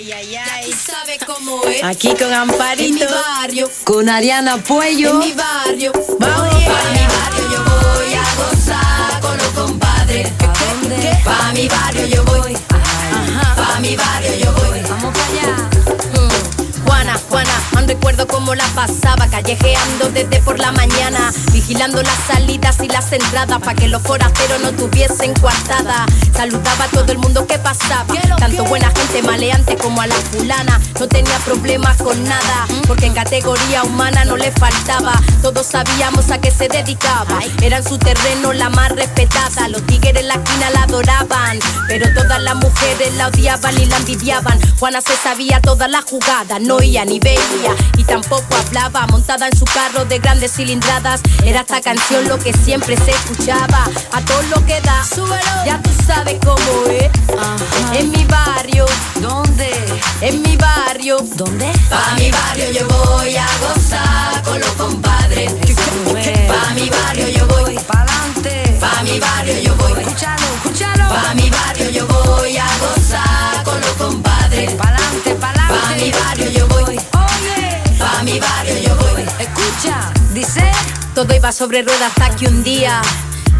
Ay, ay, ay. sabe cómo es. Aquí con Amparito. En mi barrio. Con Ariana Puello. En mi barrio. Vamos. Para mi barrio yo voy a gozar con los compadres. Pa' mi barrio yo voy. Ajá. Pa' mi barrio yo voy. Vamos para allá. Juana, Juana, aún recuerdo cómo la pasaba, callejeando desde por la mañana, vigilando las salidas y las entradas, para que los forasteros no tuviesen coartada. Saludaba a todo el mundo que pasaba, tanto buena gente maleante como a la fulana. No tenía problemas con nada, porque en categoría humana no le faltaba. Todos sabíamos a qué se dedicaba, era en su terreno la más respetada. Los tigres en la esquina la adoraban, pero todas las mujeres la odiaban y la envidiaban. Juana se sabía toda la jugada, no ni veía y tampoco hablaba. Montada en su carro de grandes cilindradas, era esta canción lo que siempre se escuchaba. A todo lo que da, súbelo, ya tú sabes cómo es. En mi barrio, ¿dónde? En mi barrio, ¿dónde? Pa' mi barrio yo voy a gozar con los compadres. Pa' mi barrio yo voy. Pa' mi barrio yo voy, escúchalo, escúchalo. Pa' mi barrio yo voy a gozar Escucha, dice, todo iba sobre ruedas hasta que un día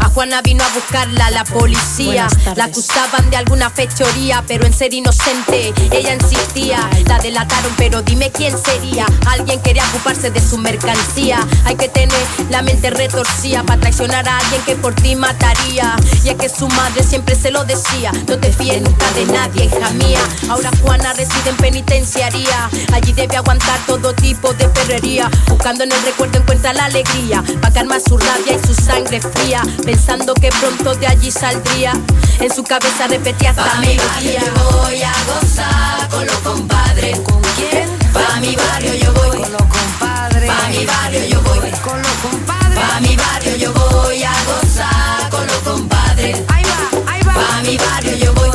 a Juana vino a buscarla la policía. La acusaban de alguna fechoría, pero en ser inocente ella insistía. La delataron, pero dime quién sería. Alguien quería ocuparse de su mercancía. Hay que tener la mente retorcida para traicionar a alguien que por ti mataría. Y es que su madre siempre se lo decía: No te fíes nunca de nadie, hija mía. Ahora Juana reside en penitenciaría. Allí debe aguantar todo tipo de perrería. Buscando en el recuerdo encuentra la alegría. Pa' calmar su rabia y su sangre fría pensando que pronto de allí saldría. En su cabeza repetía hasta pa mi barrio yo voy a gozar con los compadres. ¿Con quién? Pa' mi barrio yo voy con los compadres. Pa' mi barrio yo voy con los compadres. Pa' mi barrio yo voy a gozar con los compadres. Ahí va, ahí va. Pa' mi barrio yo voy.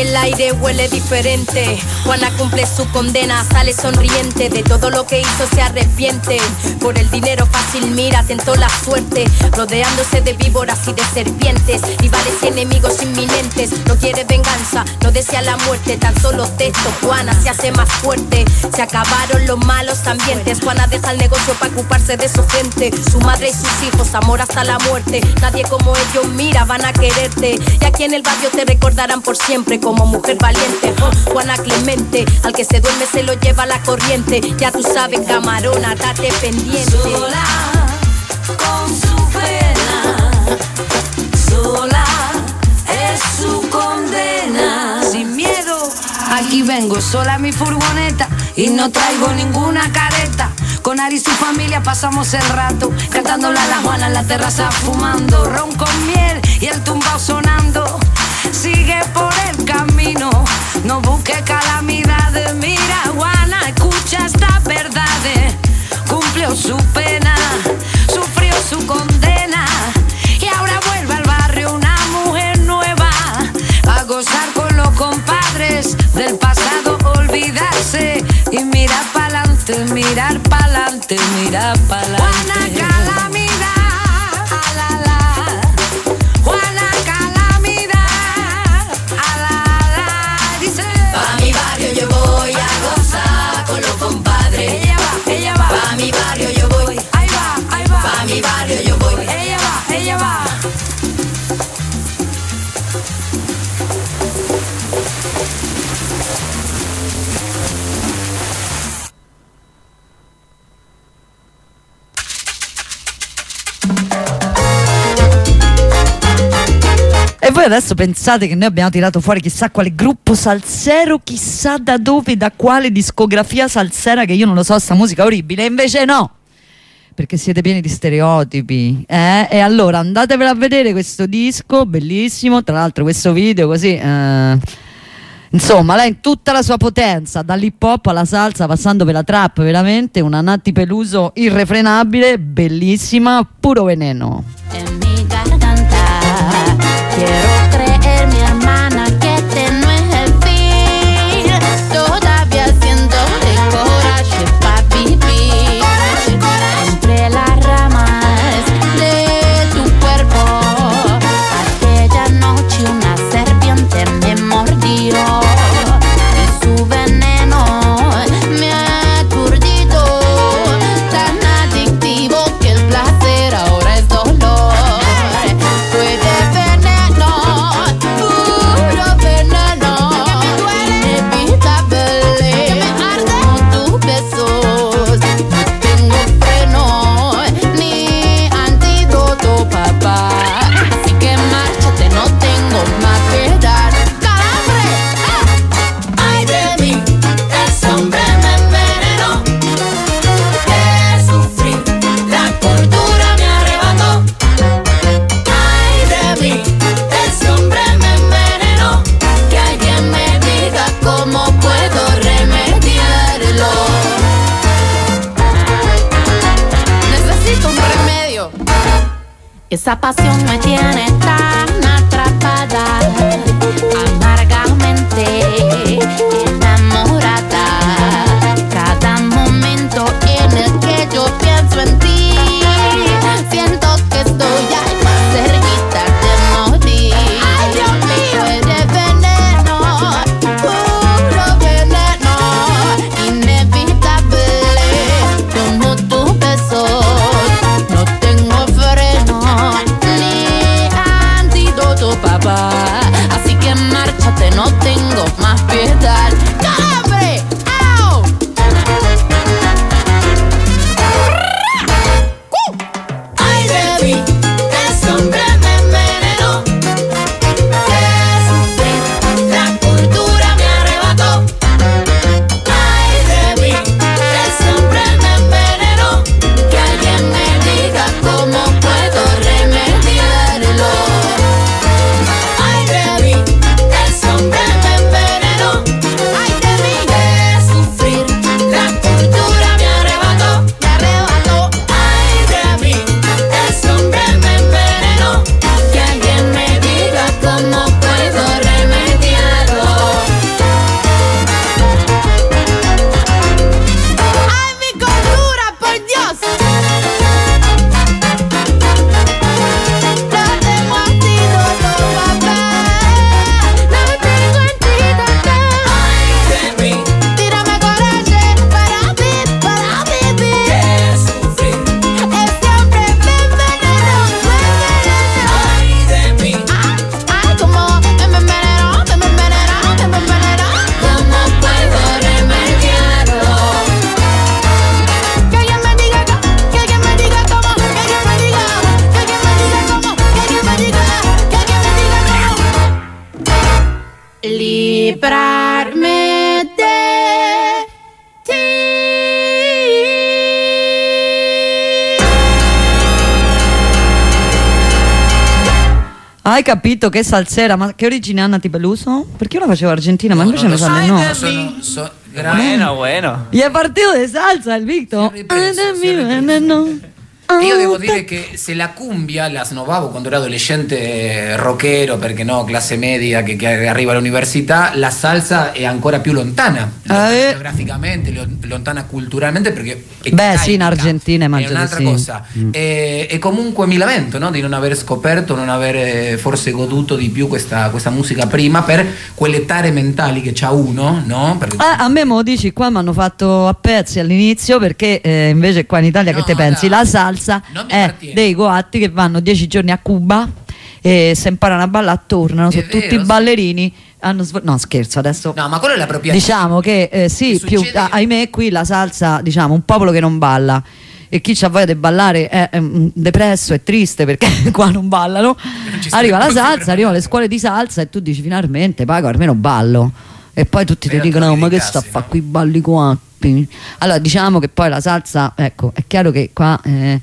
El aire huele diferente. Juana cumple su condena, sale sonriente. De todo lo que hizo se arrepiente. Por el dinero fácil mira, tentó la suerte. Rodeándose de víboras y de serpientes. Rivales y enemigos inminentes. No quiere venganza, no desea la muerte. Tan solo texto, Juana se hace más fuerte. Se acabaron los malos ambientes. Juana deja el negocio para ocuparse de su gente. Su madre y sus hijos, amor hasta la muerte. Nadie como ellos mira, van a quererte. Y aquí en el barrio te recordarán por siempre como mujer valiente. Oh, Juana Clemente, al que se duerme se lo lleva la corriente. Ya tú sabes, camarona, date pendiente. Sola, con su pena, sola es su condena. Sin miedo, aquí vengo sola mi furgoneta y no traigo ninguna careta. Con Ari y su familia pasamos el rato, cantándole a la Juana en la terraza, fumando ron con miel y el tumbao sonando. Sigue por el camino, no busque calamidades. Mira, Juana, escucha estas verdades. Cumplió su pena, sufrió su condena. Y ahora vuelve al barrio una mujer nueva a gozar con los compadres del pasado, olvidarse y mirar pa'lante, mirar pa'lante, mirar pa'lante. Adesso pensate che noi abbiamo tirato fuori chissà quale gruppo salsero, chissà da dove, da quale discografia salsera, che io non lo so, sta musica orribile, invece no! Perché siete pieni di stereotipi, eh? E allora andatevela a vedere questo disco, bellissimo, tra l'altro questo video così... Eh, Insomma, lei in tutta la sua potenza, dall'hip hop alla salsa, passando per la trap, veramente una Natti Peluso irrefrenabile, bellissima, puro veneno. Esa pasión me tiene tan atrapada, amargamente Hai capito che salsera? Ma che origine ha Nati Peluso? Perché io la facevo argentina, ma invece mi sale no. Sono, so- grande. Bueno, bueno. Gli è partito di salsa il Victor. È è. Io devo Ah, dire che se la cumbia la snovavo quando ero adolescente rockero, perché no, classe media che, che arriva all'università, la salsa è ancora più lontana, Ah, eh. geograficamente, lo- lontana culturalmente perché è Beh, sì, in carica, Argentina è immagino un'altra di sì. cosa. E, e comunque mi lamento no, di non aver scoperto, non aver eh, forse goduto di più questa, questa musica prima per quelle tare mentali che c'ha uno, no? Perché- Eh, a me mo dici qua mi hanno fatto a pezzi all'inizio perché eh, invece qua in Italia che No, te pensi? La salsa Non mi è appartiene. dei coatti che vanno dieci giorni a Cuba e se imparano a ballare tornano, È sono vero, tutti sì. ballerini. Hanno svol- no scherzo adesso No, ma quello è l'appropriazione. diciamo che eh, sì, Che più, ah, ahimè qui la salsa, diciamo, un popolo che non balla e chi ha voglia di ballare è, è, mm, depresso e triste perché qua non ballano. sta Arriva la salsa, arrivano le scuole di salsa e tu dici finalmente pago, almeno ballo. E poi tutti ti dicono: Ma che sta a cazzi, fa no? qui balli qua? Allora diciamo che poi la salsa, ecco, è chiaro che qua. eh,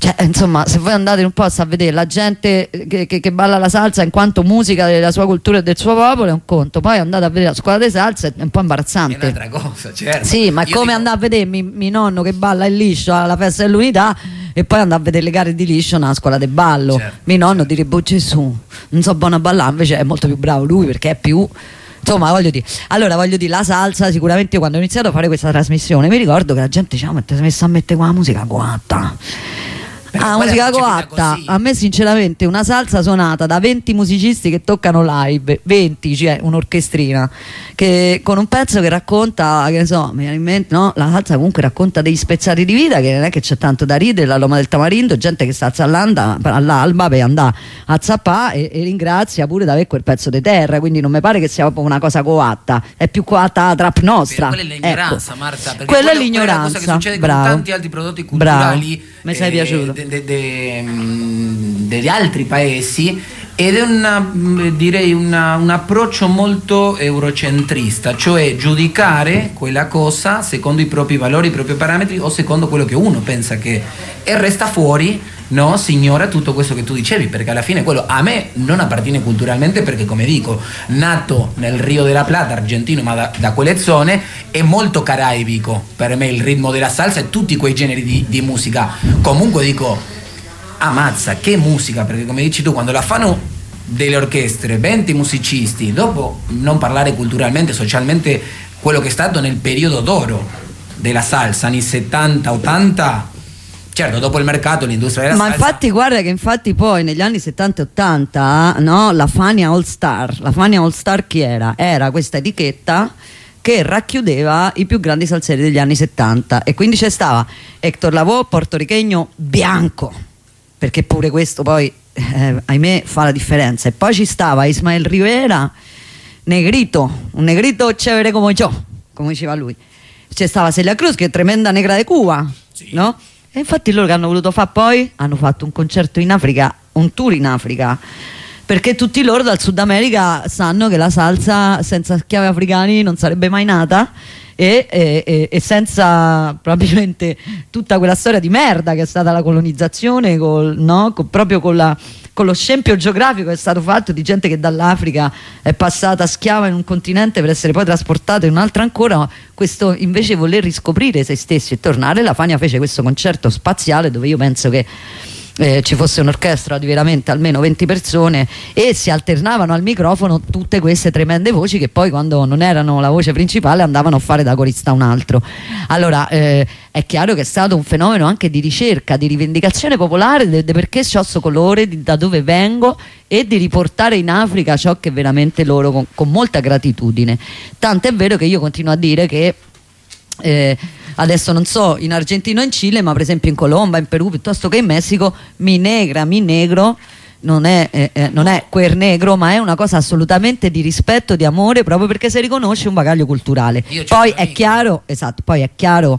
cioè, insomma, se voi andate un posto a vedere la gente che, che- che balla la salsa in quanto musica della sua cultura e del suo popolo è un conto, poi andate a vedere la scuola di salsa è un po' È imbarazzante. un'altra cosa, certo. Sì, ma è Io come dico- andare a vedere mi, mi nonno che balla il liscio alla festa dell'unità e poi andare a vedere le gare di liscio nella scuola del ballo. Certo, mio nonno direbbe, oh Gesù, non so buono a ballare, invece è molto più bravo lui perché è più... Insomma, voglio dire, allora voglio dire, la salsa, sicuramente quando ho iniziato a fare questa trasmissione mi ricordo che la gente diceva, ma ti sei messa a mettere qua la musica coatta. Ah, musica è coatta, a me sinceramente una salsa suonata da 20 musicisti che toccano live, 20, cioè un'orchestrina, che con un pezzo che racconta, che ne so, mi viene in mente, no? La salsa comunque racconta dei spezzati di vita che non è che c'è tanto da ridere, la Loma del Tamarindo, gente che sta alzando all'alba per andare a zappà e, e ringrazia pure di avere quel pezzo di terra, quindi non mi pare che sia proprio una cosa coatta, è più coatta la trap nostra. Quella è l'ignoranza, Ecco. Marta. Quella è quello- quella una cosa l'ignoranza, che succede bravo. con tanti altri prodotti Bravo. culturali Mi sei piaciuto. Mm, degli altri paesi ed è una, mm, direi una- un approccio molto eurocentrista, cioè giudicare quella cosa secondo i propri valori, i propri parametri o secondo quello che uno pensa che e resta fuori no? si tutto questo che tu dicevi, perché alla fine quello a me non appartiene culturalmente perché come dico, nato nel Rio della Plata, argentino, ma da, da quelle zone, è molto caraibico per me il ritmo della salsa e tutti quei generi di, di musica. Comunque dico, ammazza, che musica, perché come dici tu, quando la fanno delle orchestre, 20 musicisti, dopo non parlare culturalmente, socialmente, quello che è stato nel periodo d'oro della salsa, anni 70-80, certo, dopo il mercato, l'industria della Ma salsa... infatti guarda che infatti poi negli anni 70 e 80 no, la Fania All Star, la Fania All Star chi era? Era questa etichetta che racchiudeva i più grandi salsieri degli anni 70 e quindi c'è stava Hector Lavoe, portorichegno bianco, perché pure questo poi eh, ahimè fa la differenza e poi ci stava Ismael Rivera, negrito, un negrito chévere come io, come diceva lui. C'è stava Celia Cruz che è tremenda negra di Cuba, no? E infatti loro che hanno voluto fare poi hanno fatto un concerto in Africa, un tour in Africa. Perché tutti loro dal Sud America sanno che la salsa senza schiavi africani non sarebbe mai nata e, e- e- senza probabilmente tutta quella storia di merda che è stata la colonizzazione, col- no? Con- proprio con, la- con lo scempio geografico che è stato fatto di gente che dall'Africa è passata schiava in un continente per essere poi trasportata in un altro ancora, questo invece voler riscoprire se stessi e tornare, la Fania fece questo concerto spaziale dove io penso che eh, ci fosse un'orchestra di veramente almeno 20 persone e si alternavano al microfono tutte queste tremende voci che poi quando non erano la voce principale andavano a fare da corista un altro. Allora eh, è chiaro che è stato un fenomeno anche di ricerca, di rivendicazione popolare del perché ho questo colore, di- da dove vengo e di riportare in Africa ciò che veramente loro con, con molta gratitudine. Tant'è vero che io continuo a dire che eh, adesso non so in Argentina o in Cile, ma per esempio in Colomba, in Perù piuttosto che in Messico, mi negra, mi negro. Non è, eh, eh, non è queer negro, ma è una cosa assolutamente di rispetto, di amore, proprio perché si riconosce un bagaglio culturale. Poi è chiaro, esatto, poi è chiaro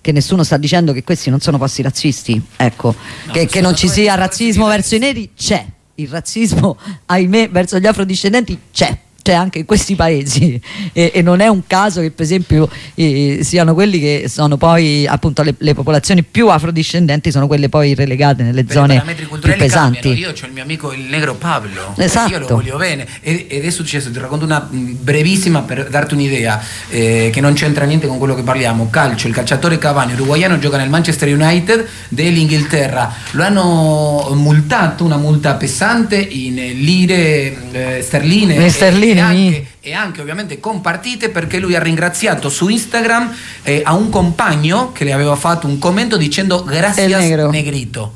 che nessuno sta dicendo che questi non sono posti razzisti, ecco, No, che, che non ci sia razzismo verso i neri, c'è. Il razzismo, ahimè, verso gli afrodiscendenti c'è. C'è anche in questi paesi e, e non è un caso che per esempio eh, siano quelli che sono poi appunto le, le popolazioni più afrodiscendenti sono quelle poi relegate nelle Per zone più pesanti. cambiano. Io ho il mio amico il negro Pablo, Esatto. io lo voglio bene. Ed, ed è successo, ti racconto una mh, brevissima per darti un'idea, eh, che non c'entra niente con quello che parliamo. Calcio, il calciatore Cavani, uruguaiano, gioca nel Manchester United dell'Inghilterra. Lo hanno multato, una multa pesante in lire eh, sterline. Le sterline, e, anche, e anche ovviamente con partite perché lui ha ringraziato su Instagram eh, a un compagno che le aveva fatto un commento dicendo negro." negrito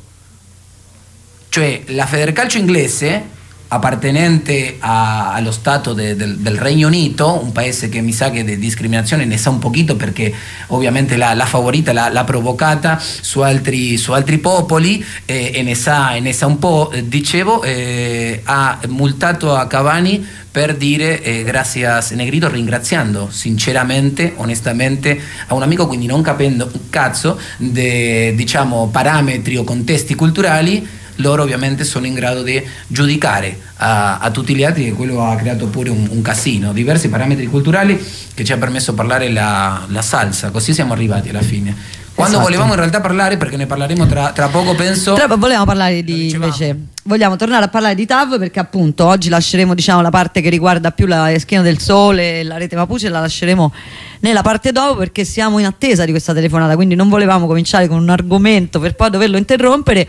cioè la Federcalcio inglese appartenente a- allo Stato de- del, del Regno Unito, un paese che mi sa che di discriminazione ne sa un pochino perché ovviamente la, favorita l'ha, provocata su altri, su altri popoli eh, e ne sa, e ne sa un po', eh, dicevo, eh, ha multato a Cavani per dire eh, gracias Negrito ringraziando sinceramente, onestamente a un amico, quindi non capendo un cazzo di diciamo, parametri o contesti culturali, loro ovviamente sono in grado di giudicare a, a tutti gli altri e quello ha creato pure un, un casino, diversi parametri culturali che ci ha permesso parlare la, la salsa, così siamo arrivati alla fine. Quando Esatto. volevamo in realtà parlare, perché ne parleremo tra, tra poco penso... Però volevamo parlare di invece vogliamo tornare a parlare di TAV perché appunto oggi lasceremo diciamo la parte che riguarda più la schiena del sole e la rete Mapuche la lasceremo nella parte dopo perché siamo in attesa di questa telefonata quindi non volevamo cominciare con un argomento per poi doverlo interrompere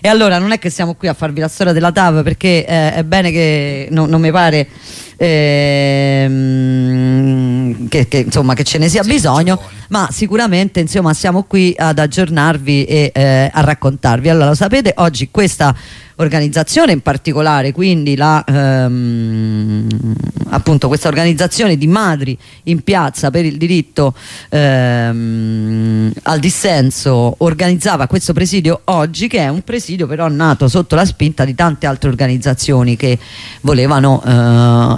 e allora non è che siamo qui a farvi la storia della TAV perché eh, è bene che no- non mi pare ehm, che, che, insomma che ce ne sia Sì, bisogno ma sicuramente insomma siamo qui ad aggiornarvi e eh, a raccontarvi. Allora lo sapete, oggi questa organizzazione in particolare, quindi la, ehm, appunto questa organizzazione di madri in piazza per il diritto ehm, al dissenso organizzava questo presidio oggi che è un presidio però nato sotto la spinta di tante altre organizzazioni che volevano eh,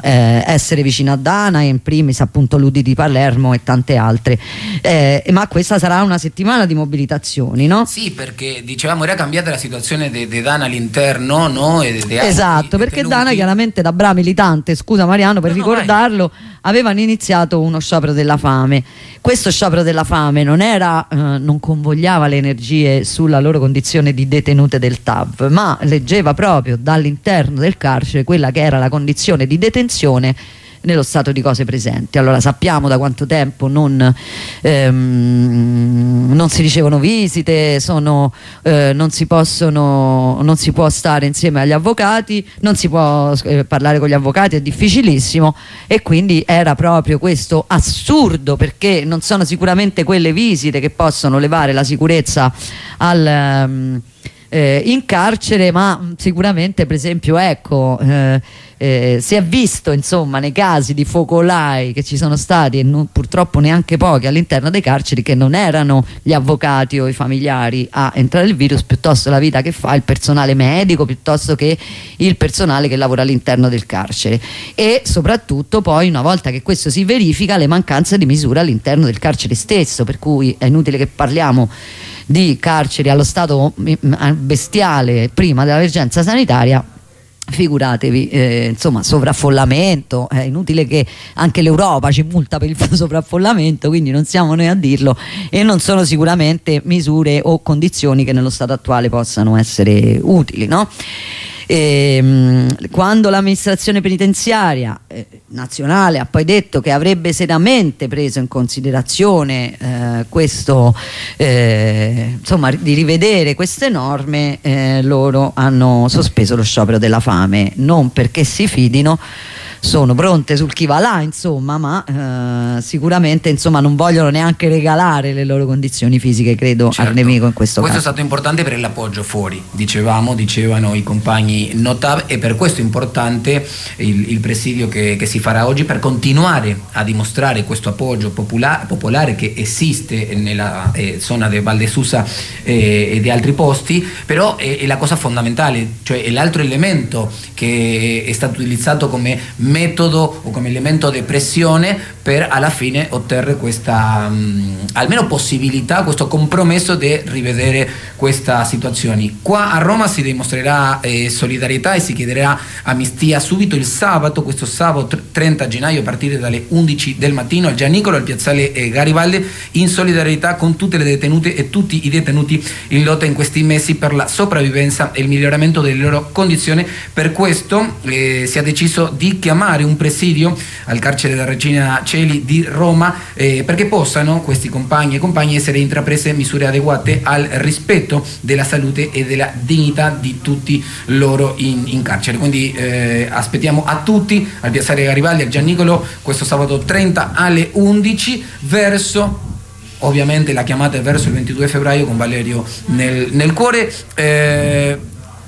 eh, essere vicino a Dana e in primis appunto Ludi di Palermo e tante altre Eh, ma questa sarà una settimana di mobilitazioni no? Sì, perché dicevamo era cambiata la situazione di Dana all'interno, no? E de altri Esatto, perché. Dana chiaramente da brava militante, scusa Mariano per No, no, ricordarlo, avevano iniziato uno sciopero della fame. Questo sciopero della fame non era, eh, non convogliava le energie sulla loro condizione di detenute del TAV, ma leggeva proprio dall'interno del carcere quella che era la condizione di detenzione nello stato di cose presenti. Allora sappiamo da quanto tempo non, ehm, non si ricevono visite, sono, eh, non, si possono, non si può stare insieme agli avvocati, non si può eh, parlare con gli avvocati, è difficilissimo e quindi era proprio questo assurdo perché non sono sicuramente quelle visite che possono levare la sicurezza al... ehm, eh, in carcere, ma sicuramente per esempio ecco, eh, eh, si è visto insomma nei casi di focolai che ci sono stati e non- purtroppo neanche pochi all'interno dei carceri che non erano gli avvocati o i familiari a entrare il virus, piuttosto la vita che fa il personale medico, piuttosto che il personale che lavora all'interno del carcere. E soprattutto poi una volta che questo si verifica le mancanze di misure all'interno del carcere stesso, per cui è inutile che parliamo di carceri allo stato mm, bestiale prima dell'emergenza sanitaria figuratevi eh, insomma sovraffollamento è inutile che anche l'Europa ci multa per il sovraffollamento quindi non siamo noi a dirlo e non sono sicuramente misure o condizioni che nello stato attuale possano essere utili no? Ehm, quando l'amministrazione penitenziaria eh, nazionale ha poi detto che avrebbe seriamente preso in considerazione eh, questo eh, insomma di rivedere queste norme eh, loro hanno sospeso lo sciopero della fame non perché si fidino sono pronte sul chi va là insomma ma eh, sicuramente insomma non vogliono neanche regalare le loro condizioni fisiche credo Certo. al nemico in questo, Questo è caso stato importante per l'appoggio fuori, dicevamo, dicevano i compagni Notab e per questo è importante il, il presidio che, che si farà oggi per continuare a dimostrare questo appoggio popula- popolare che esiste nella eh, zona di Val de Susa eh, e di altri posti, però è, è la cosa fondamentale, cioè è l'altro elemento che è stato utilizzato come metodo o come elemento di pressione per alla fine ottenere questa mh, almeno possibilità, questo compromesso di rivedere questa situazione. Qua a Roma si dimostrerà eh, solidarietà e si chiederà amnistia subito il sabato, questo sabato tr- 30 gennaio a partire dalle 11 del mattino al Gianicolo, al piazzale eh, Garibaldi, in solidarietà con tutte le detenute e tutti i detenuti in lotta in questi mesi per la sopravvivenza e il miglioramento delle loro condizioni. Per questo eh, si è deciso di chiamare un presidio al carcere della Regina Celi di Roma eh, perché possano questi compagni e compagni essere intraprese misure adeguate al rispetto della salute e della dignità di tutti loro in, in carcere. Quindi eh, aspettiamo a tutti al piazzale Garibaldi, al Giannicolo, questo sabato 30 alle 11 verso ovviamente la chiamata è verso il 22 febbraio con Valerio nel, nel cuore. Eh,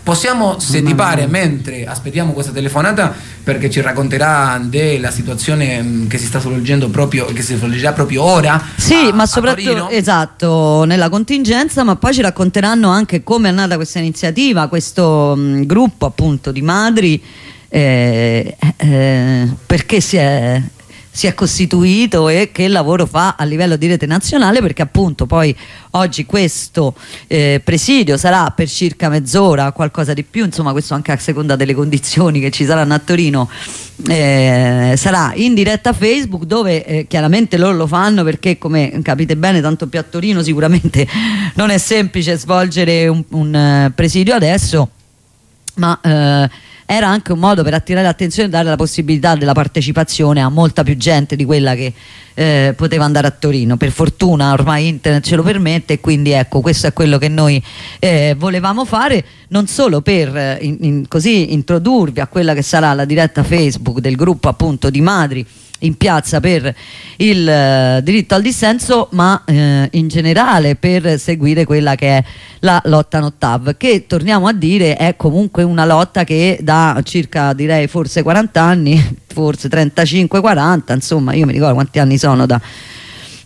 possiamo setipare mentre aspettiamo questa telefonata perché ci racconterà della situazione mh, che si sta svolgendo proprio che si svolgerà proprio ora Sì, a- ma soprattutto esatto, nella contingenza, ma poi ci racconteranno anche come è nata questa iniziativa, questo mh, gruppo appunto di madri, eh, eh, perché si è, si è costituito e che lavoro fa a livello di rete nazionale, perché appunto poi oggi questo eh, presidio sarà per circa mezz'ora, qualcosa di più, insomma questo anche a seconda delle condizioni che ci saranno a Torino, eh, sarà in diretta Facebook dove eh, chiaramente loro lo fanno perché come capite bene tanto più a Torino sicuramente non è semplice svolgere un, un, eh, presidio adesso ma eh, era anche un modo per attirare l'attenzione e dare la possibilità della partecipazione a molta più gente di quella che eh, poteva andare a Torino. Per fortuna ormai internet ce lo permette e quindi ecco questo è quello che noi eh, volevamo fare non solo per eh, in- in- così introdurvi a quella che sarà la diretta Facebook del gruppo appunto di madri in piazza per il eh, diritto al dissenso, ma eh, in generale per seguire quella che è la lotta Nottav, che torniamo a dire è comunque una lotta che da circa direi forse 40 anni, forse 35-40, insomma io mi ricordo quanti anni sono da,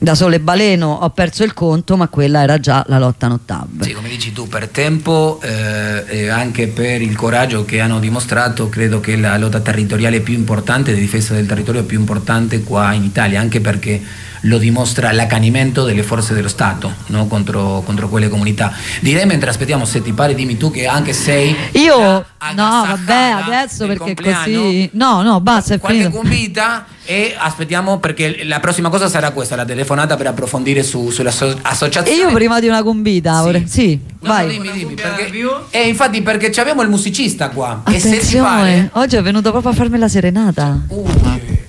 da Sole Baleno, ho perso il conto, ma quella era già la lotta Nottav. Sì, come dici tu, per tempo eh, e anche per il coraggio che hanno dimostrato, credo che la lotta territoriale più importante, di difesa del territorio più importante qua in Italia, anche perché lo dimostra l'accanimento delle forze dello Stato no? contro, contro quelle comunità. Direi mentre aspettiamo se ti pare, dimmi tu che anche sei... Io no, vabbè, adesso perché compleanno. così. No, no, basta, è qualche finito. convita e aspettiamo perché la prossima cosa sarà questa, la telefonata per approfondire su, E sull'associazione. io prima di una convita, Sì. vorrei- sì, No, vai. dimmi, dimmi, perché, e infatti perché ci abbiamo il musicista qua. E se ti Attenzione, pare... oggi è venuto proprio a farmi la serenata. Uh,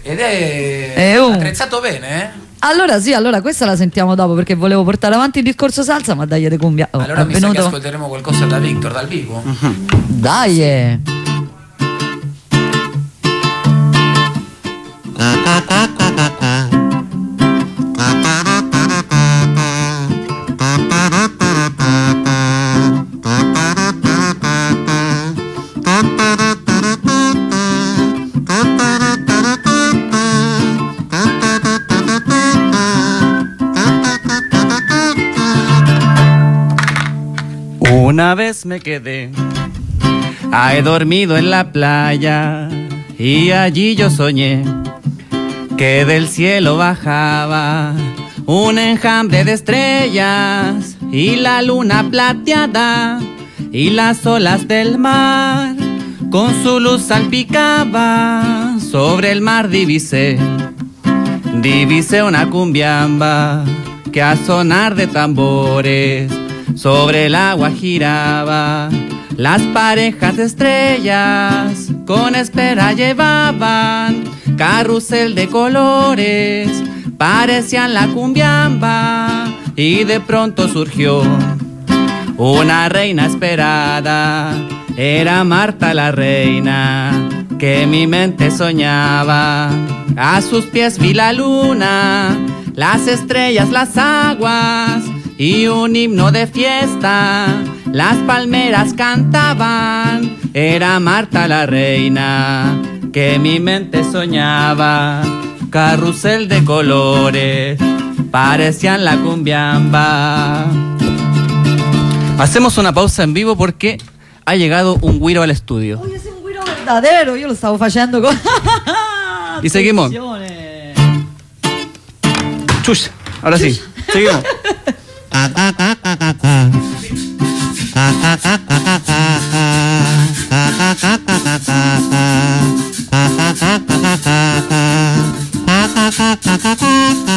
Ed è Eh, oh. attrezzato bene, eh? Allora sì, allora questa la sentiamo dopo perché volevo portare avanti il discorso salsa, ma dai de cumbia. Oh, Allora mi sa che ascolteremo qualcosa da Victor dal vivo. Dai! eh. Una vez me quedé, he dormido en la playa y allí yo soñé que del cielo bajaba un enjambre de estrellas y la luna plateada y las olas del mar con su luz salpicaba sobre el mar divisé Divisé una cumbiamba que a sonar de tambores sobre el agua giraba. Las parejas de estrellas con espera llevaban carrusel de colores, parecían la cumbiamba y de pronto surgió una reina esperada era Marta la reina que mi mente soñaba. A sus pies vi la luna, las estrellas, las aguas y un himno de fiesta. Las palmeras cantaban, era Marta la reina que mi mente soñaba. Carrusel de colores, parecían la cumbiamba. Hacemos una pausa en vivo porque ha llegado un guiro al estudio. Oye, sei un guido verdadero, io lo stavo facendo con... Y seguimos. Attenzione. Chus, ahora sí. Seguimos. Attenzione,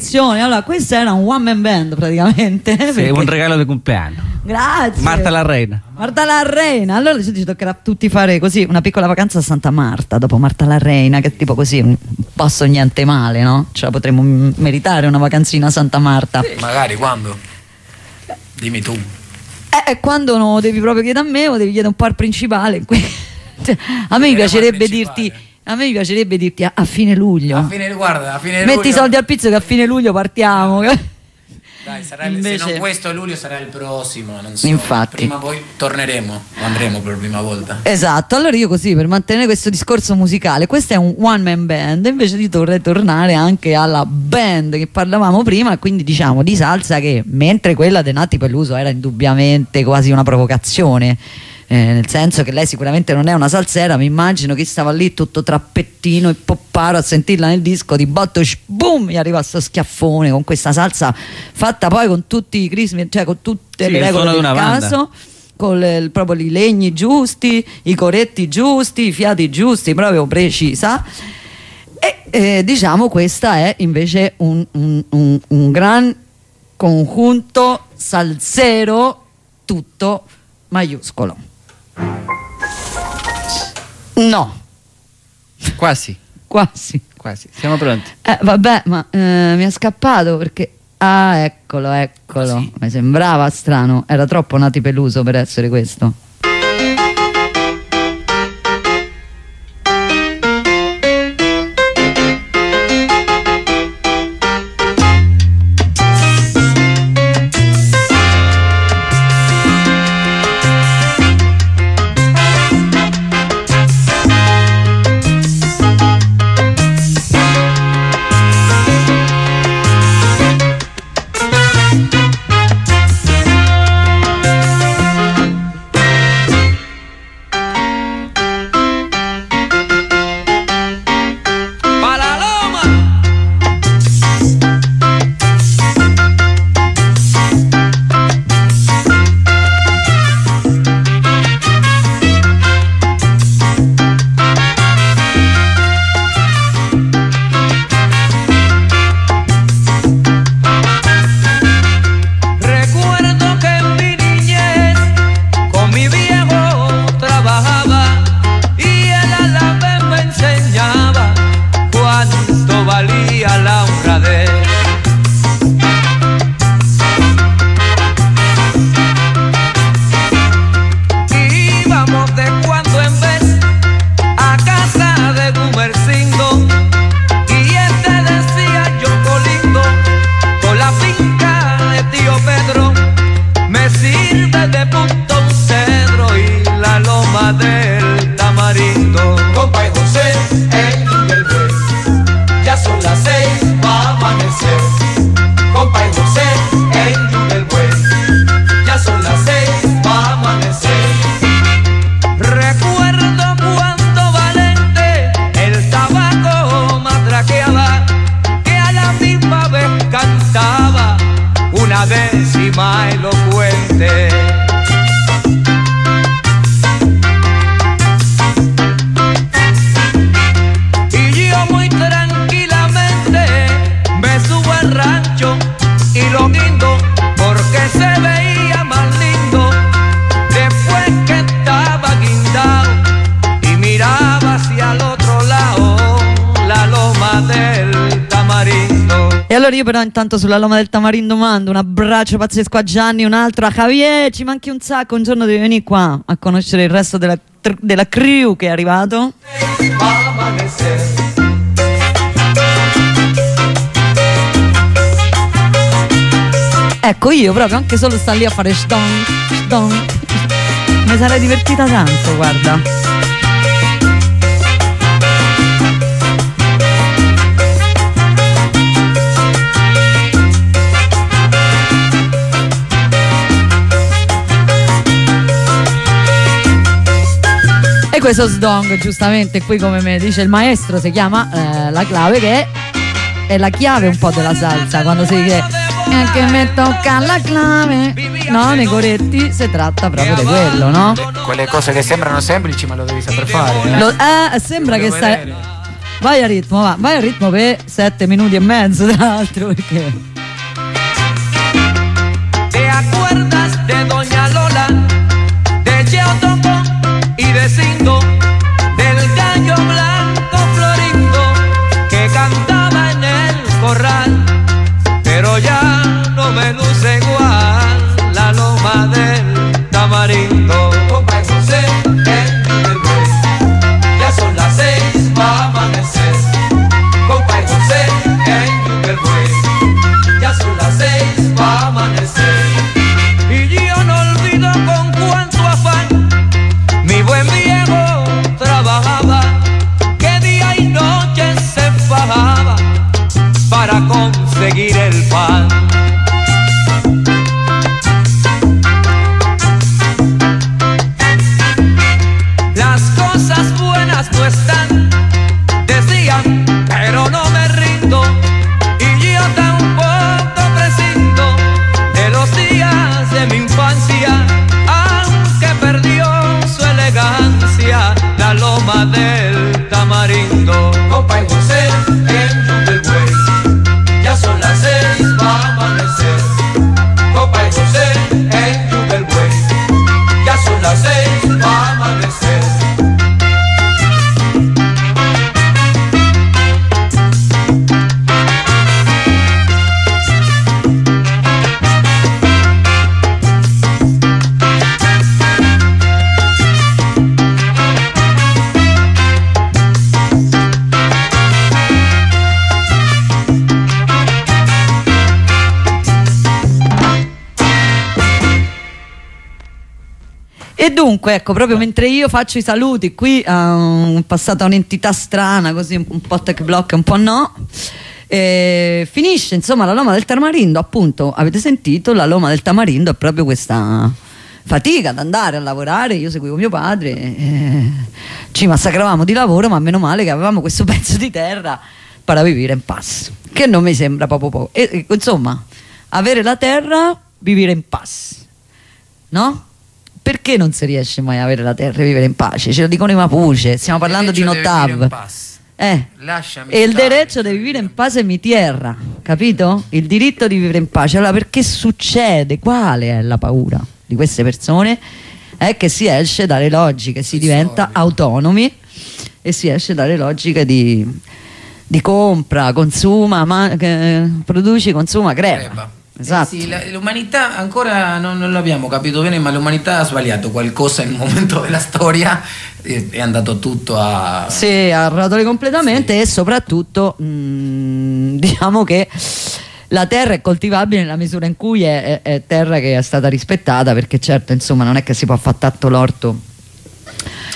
Attenzione. Allora, questo era un one man band praticamente. Sí, perché- un regalo de cumpleaños. Grazie. Marta la reina. Marta la Reina. Allora ci toccherà a tutti fare così una piccola vacanza a Santa Marta dopo Marta la Reina, che è tipo così un passo niente male, no? Ce la potremmo meritare una vacanzina a Santa Marta. Magari quando? Dimmi tu. Eh, e quando non lo devi proprio chiedere a me, lo devi chiedere un po' al principale. Cioè, a me mi Chiederemo al piacerebbe principale. dirti. A me mi piacerebbe dirti a, a fine luglio. A fine, guarda, a fine Metti i luglio- soldi al pizzo che a fine luglio partiamo. Dai, sarà Invece- se non questo luglio sarà il prossimo, non so. Infatti. Prima poi torneremo, andremo per la prima volta. Esatto, allora io così per mantenere questo discorso musicale, questo è un one man band, invece di vorrei tornare anche alla band che parlavamo prima, quindi diciamo di salsa che mentre quella di Nati Peluso era indubbiamente quasi una provocazione, eh, nel senso che lei sicuramente non è una salsera, mi immagino che stava lì tutto trappettino e popparo a sentirla nel disco, di botto boom, gli arriva sto schiaffone con questa salsa fatta poi con tutti i crismi, cioè con tutte Sì, le regole del una banda. caso con le- proprio i legni giusti, i coretti giusti, i fiati giusti, proprio precisa. E eh, diciamo questa è invece un, un- un- un gran conjunto salsero tutto maiuscolo. No, Quasi, quasi. quasi. Siamo pronti. Eh, vabbè, ma eh, mi è scappato perché... Ah, eccolo, eccolo. Mi sembrava strano. Era troppo nati peluso per essere questo. Intanto sulla Loma del Tamarindo mando un abbraccio pazzesco a Gianni, un altro a Javier, ci manchi un sacco, un giorno devi venire qua a conoscere il resto della, della crew che è arrivato. Ecco io proprio anche solo sta lì a fare stonk, stonk. Mi sarei divertita tanto, guarda. Questo sdong, giustamente, qui come mi dice il maestro, si chiama eh, la clave che è, la chiave un po' della salsa, quando si dice "Eh, che mi tocca la clave, no, nei coretti si tratta proprio di quello, no? Quelle cose che sembrano semplici ma lo devi saper fare. eh. Lo- eh, sembra che stai... Vai a ritmo, va, vai a ritmo per 7 minuti e mezzo, tra l'altro, perché... E dunque, ecco, proprio mentre io faccio i saluti qui, è passata un'entità strana, così un, un po' tech block, un po' no. E finisce insomma la Loma del Tamarindo, appunto, avete sentito, la Loma del Tamarindo è proprio questa fatica ad andare a lavorare. Io seguivo mio padre, eh, ci massacravamo di lavoro, ma meno male che avevamo questo pezzo di terra per vivere in pace, che non mi sembra proprio poco. E, insomma, avere la terra, vivere in pace, no? Perché non si riesce mai a avere la terra e vivere in pace? Ce lo dicono i Mapuche, stiamo parlando di Notav. Eh. Lasciami E il diritto di vivere in pace mi tierra, capito? Il diritto di vivere in pace. Allora perché succede? Quale è la paura di queste persone? È che si esce dalle logiche, si diventa autonomi e si esce dalle logiche di, di compra, consuma, ma, eh, produci, consuma, crea. Esatto. Eh sì, la- l'umanità ancora non, non l'abbiamo capito bene, ma l'umanità ha sbagliato qualcosa in un momento della storia è andato tutto a... Sì, a rotoli completamente e soprattutto mm, diciamo che la terra è coltivabile nella misura in cui è, è- è terra che è stata rispettata perché certo insomma non è che si può fare tanto l'orto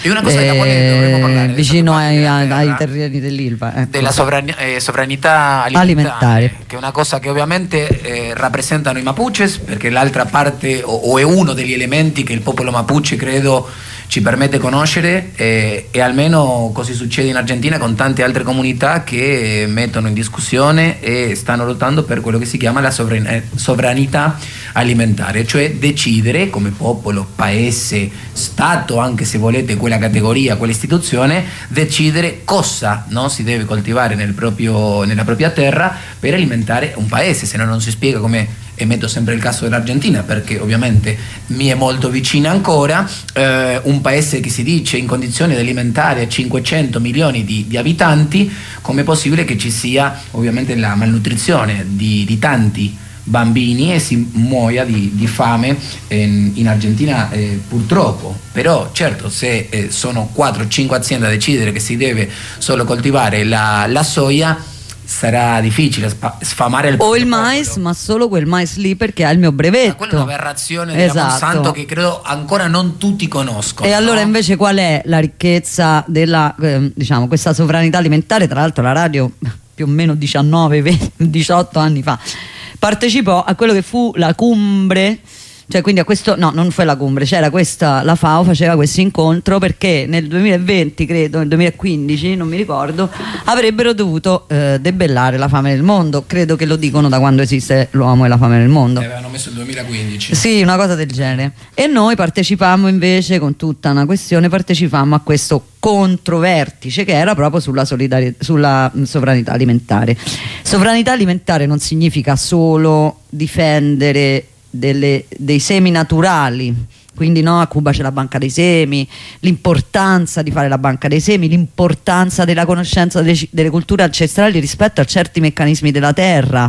E una cosa della quale dovremmo parlare eh, adesso vicino ai- terra, ai terreni dell'Ilva ecco. della sovran- eh, sovranità alimentare, Alimentare. che è una cosa che ovviamente eh, rappresentano i Mapuches, perché l'altra parte o, o è uno degli elementi che il popolo Mapuche credo ci permette conoscere eh, e almeno così succede in Argentina con tante altre comunità che mettono in discussione e stanno lottando per quello che si chiama la eh, sovranità alimentare, cioè decidere come popolo, paese, Stato, anche se volete quella categoria, quella istituzione, decidere cosa no, si deve coltivare nel proprio- nella propria terra per alimentare un paese, se no non si spiega come e metto sempre il caso dell'Argentina perché ovviamente mi è molto vicina ancora, eh, un paese che si dice in condizioni di alimentare 500 milioni di, di abitanti, com'è possibile che ci sia ovviamente la malnutrizione di, di tanti bambini e si muoia di, di fame in, in Argentina eh, purtroppo. Però certo se eh, sono 4-5 aziende a decidere che si deve solo coltivare la, la soia sarà difficile spa- sfamare il O il mais, ma solo quel mais lì perché ha il mio brevetto. Ma quella è un'aberrazione Esatto. Monsanto che credo ancora non tutti conoscono. E allora no? invece qual è la ricchezza della, ehm, diciamo, questa sovranità alimentare? Tra l'altro la radio più o meno 19, 20, 18 anni fa partecipò a quello che fu la cumbre, cioè quindi a questo, no non fu la cumbre, c'era questa, la FAO faceva questo incontro perché nel 2020 credo, nel 2015 non mi ricordo, avrebbero dovuto eh, debellare la fame nel mondo, credo che lo dicono da quando esiste l'uomo e la fame nel mondo. Eh, avevano messo il 2015. Sì, una cosa del genere. E noi partecipammo invece con tutta una questione, partecipammo a questo controvertice che era proprio sulla, sulla mh, sovranità alimentare. Sovranità alimentare non significa solo difendere delle- dei semi naturali. Quindi no, a Cuba c'è la banca dei semi, l'importanza di fare la banca dei semi, l'importanza della conoscenza delle, delle culture ancestrali rispetto a certi meccanismi della terra.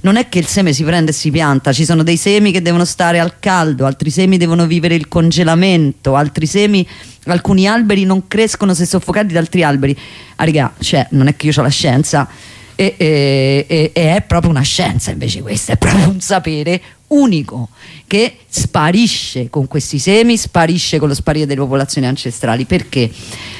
Non è che il seme si prende e si pianta, ci sono dei semi che devono stare al caldo, altri semi devono vivere il congelamento, altri semi, alcuni alberi non crescono se soffocati da altri alberi. Ah, raga, cioè, non è che io ho la scienza, e, e- e- e è proprio una scienza invece questa, è proprio un sapere unico che sparisce con questi semi, sparisce con lo sparire delle popolazioni ancestrali. Perché?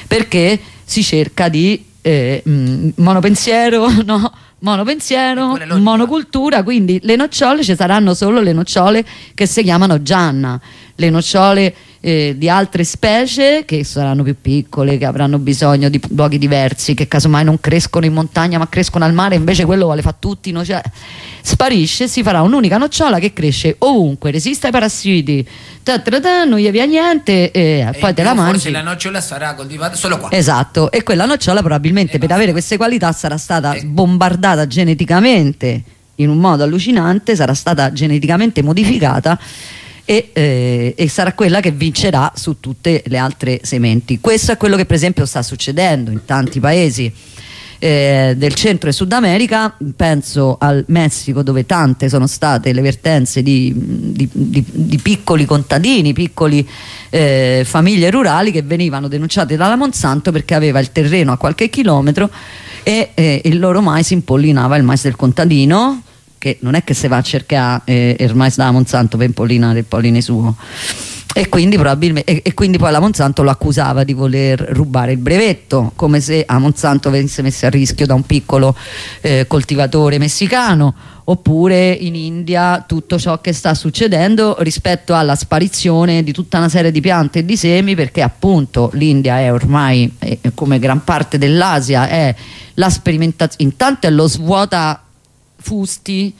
Perché si cerca di eh, mh, monopensiero, no? Monopensiero, monocultura, quindi le nocciole ci saranno solo le nocciole che si chiamano Gianna, le nocciole eh, di altre specie che saranno più piccole, che avranno bisogno di luoghi diversi, che casomai non crescono in montagna ma crescono al mare, invece quello le fa tutti, no? Cioè, sparisce, si farà un'unica nocciola che cresce ovunque, resiste ai parassiti, ta ta ta, non gli via niente e, E poi te la mangi. Forse la nocciola sarà coltivata solo qua. Esatto, e quella nocciola probabilmente E per basta. avere queste qualità sarà stata Eh. bombardata geneticamente in un modo allucinante, sarà stata geneticamente modificata e, eh, e sarà quella che vincerà su tutte le altre sementi. Questo è quello che per esempio sta succedendo in tanti paesi. eh, del centro e Sud America, penso al Messico dove tante sono state le vertenze di, di- di- di piccoli contadini, piccoli eh, famiglie rurali che venivano denunciate dalla Monsanto perché aveva il terreno a qualche chilometro e eh, il loro mais impollinava il mais del contadino che non è che se va a cercare eh, mais dalla Monsanto per impollinare il polline suo. E quindi, e, e quindi poi la Monsanto lo accusava di voler rubare il brevetto, come se a Monsanto venisse messa a rischio da un piccolo eh, coltivatore messicano, oppure in India tutto ciò che sta succedendo rispetto alla sparizione di tutta una serie di piante e di semi, perché appunto l'India è ormai, eh, come gran parte dell'Asia, è la sperimentazione, intanto è lo svuota fusti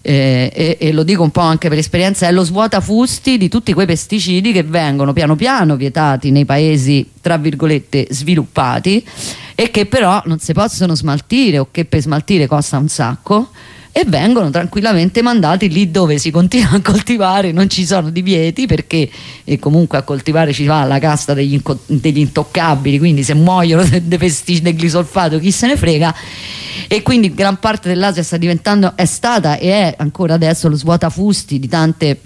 eh, e, e lo dico un po' anche per esperienza, è lo svuotafusti di tutti quei pesticidi che vengono piano piano vietati nei paesi, tra virgolette, sviluppati e che però non si possono smaltire o che per smaltire costa un sacco e vengono tranquillamente mandati lì dove si continua a coltivare, non ci sono divieti perché comunque a coltivare ci va la casta degli, inco- degli intoccabili, quindi se muoiono dei pesticidi del glisolfato chi se ne frega. E quindi gran parte dell'Asia sta diventando, è stata e è ancora adesso lo svuotafusti di tante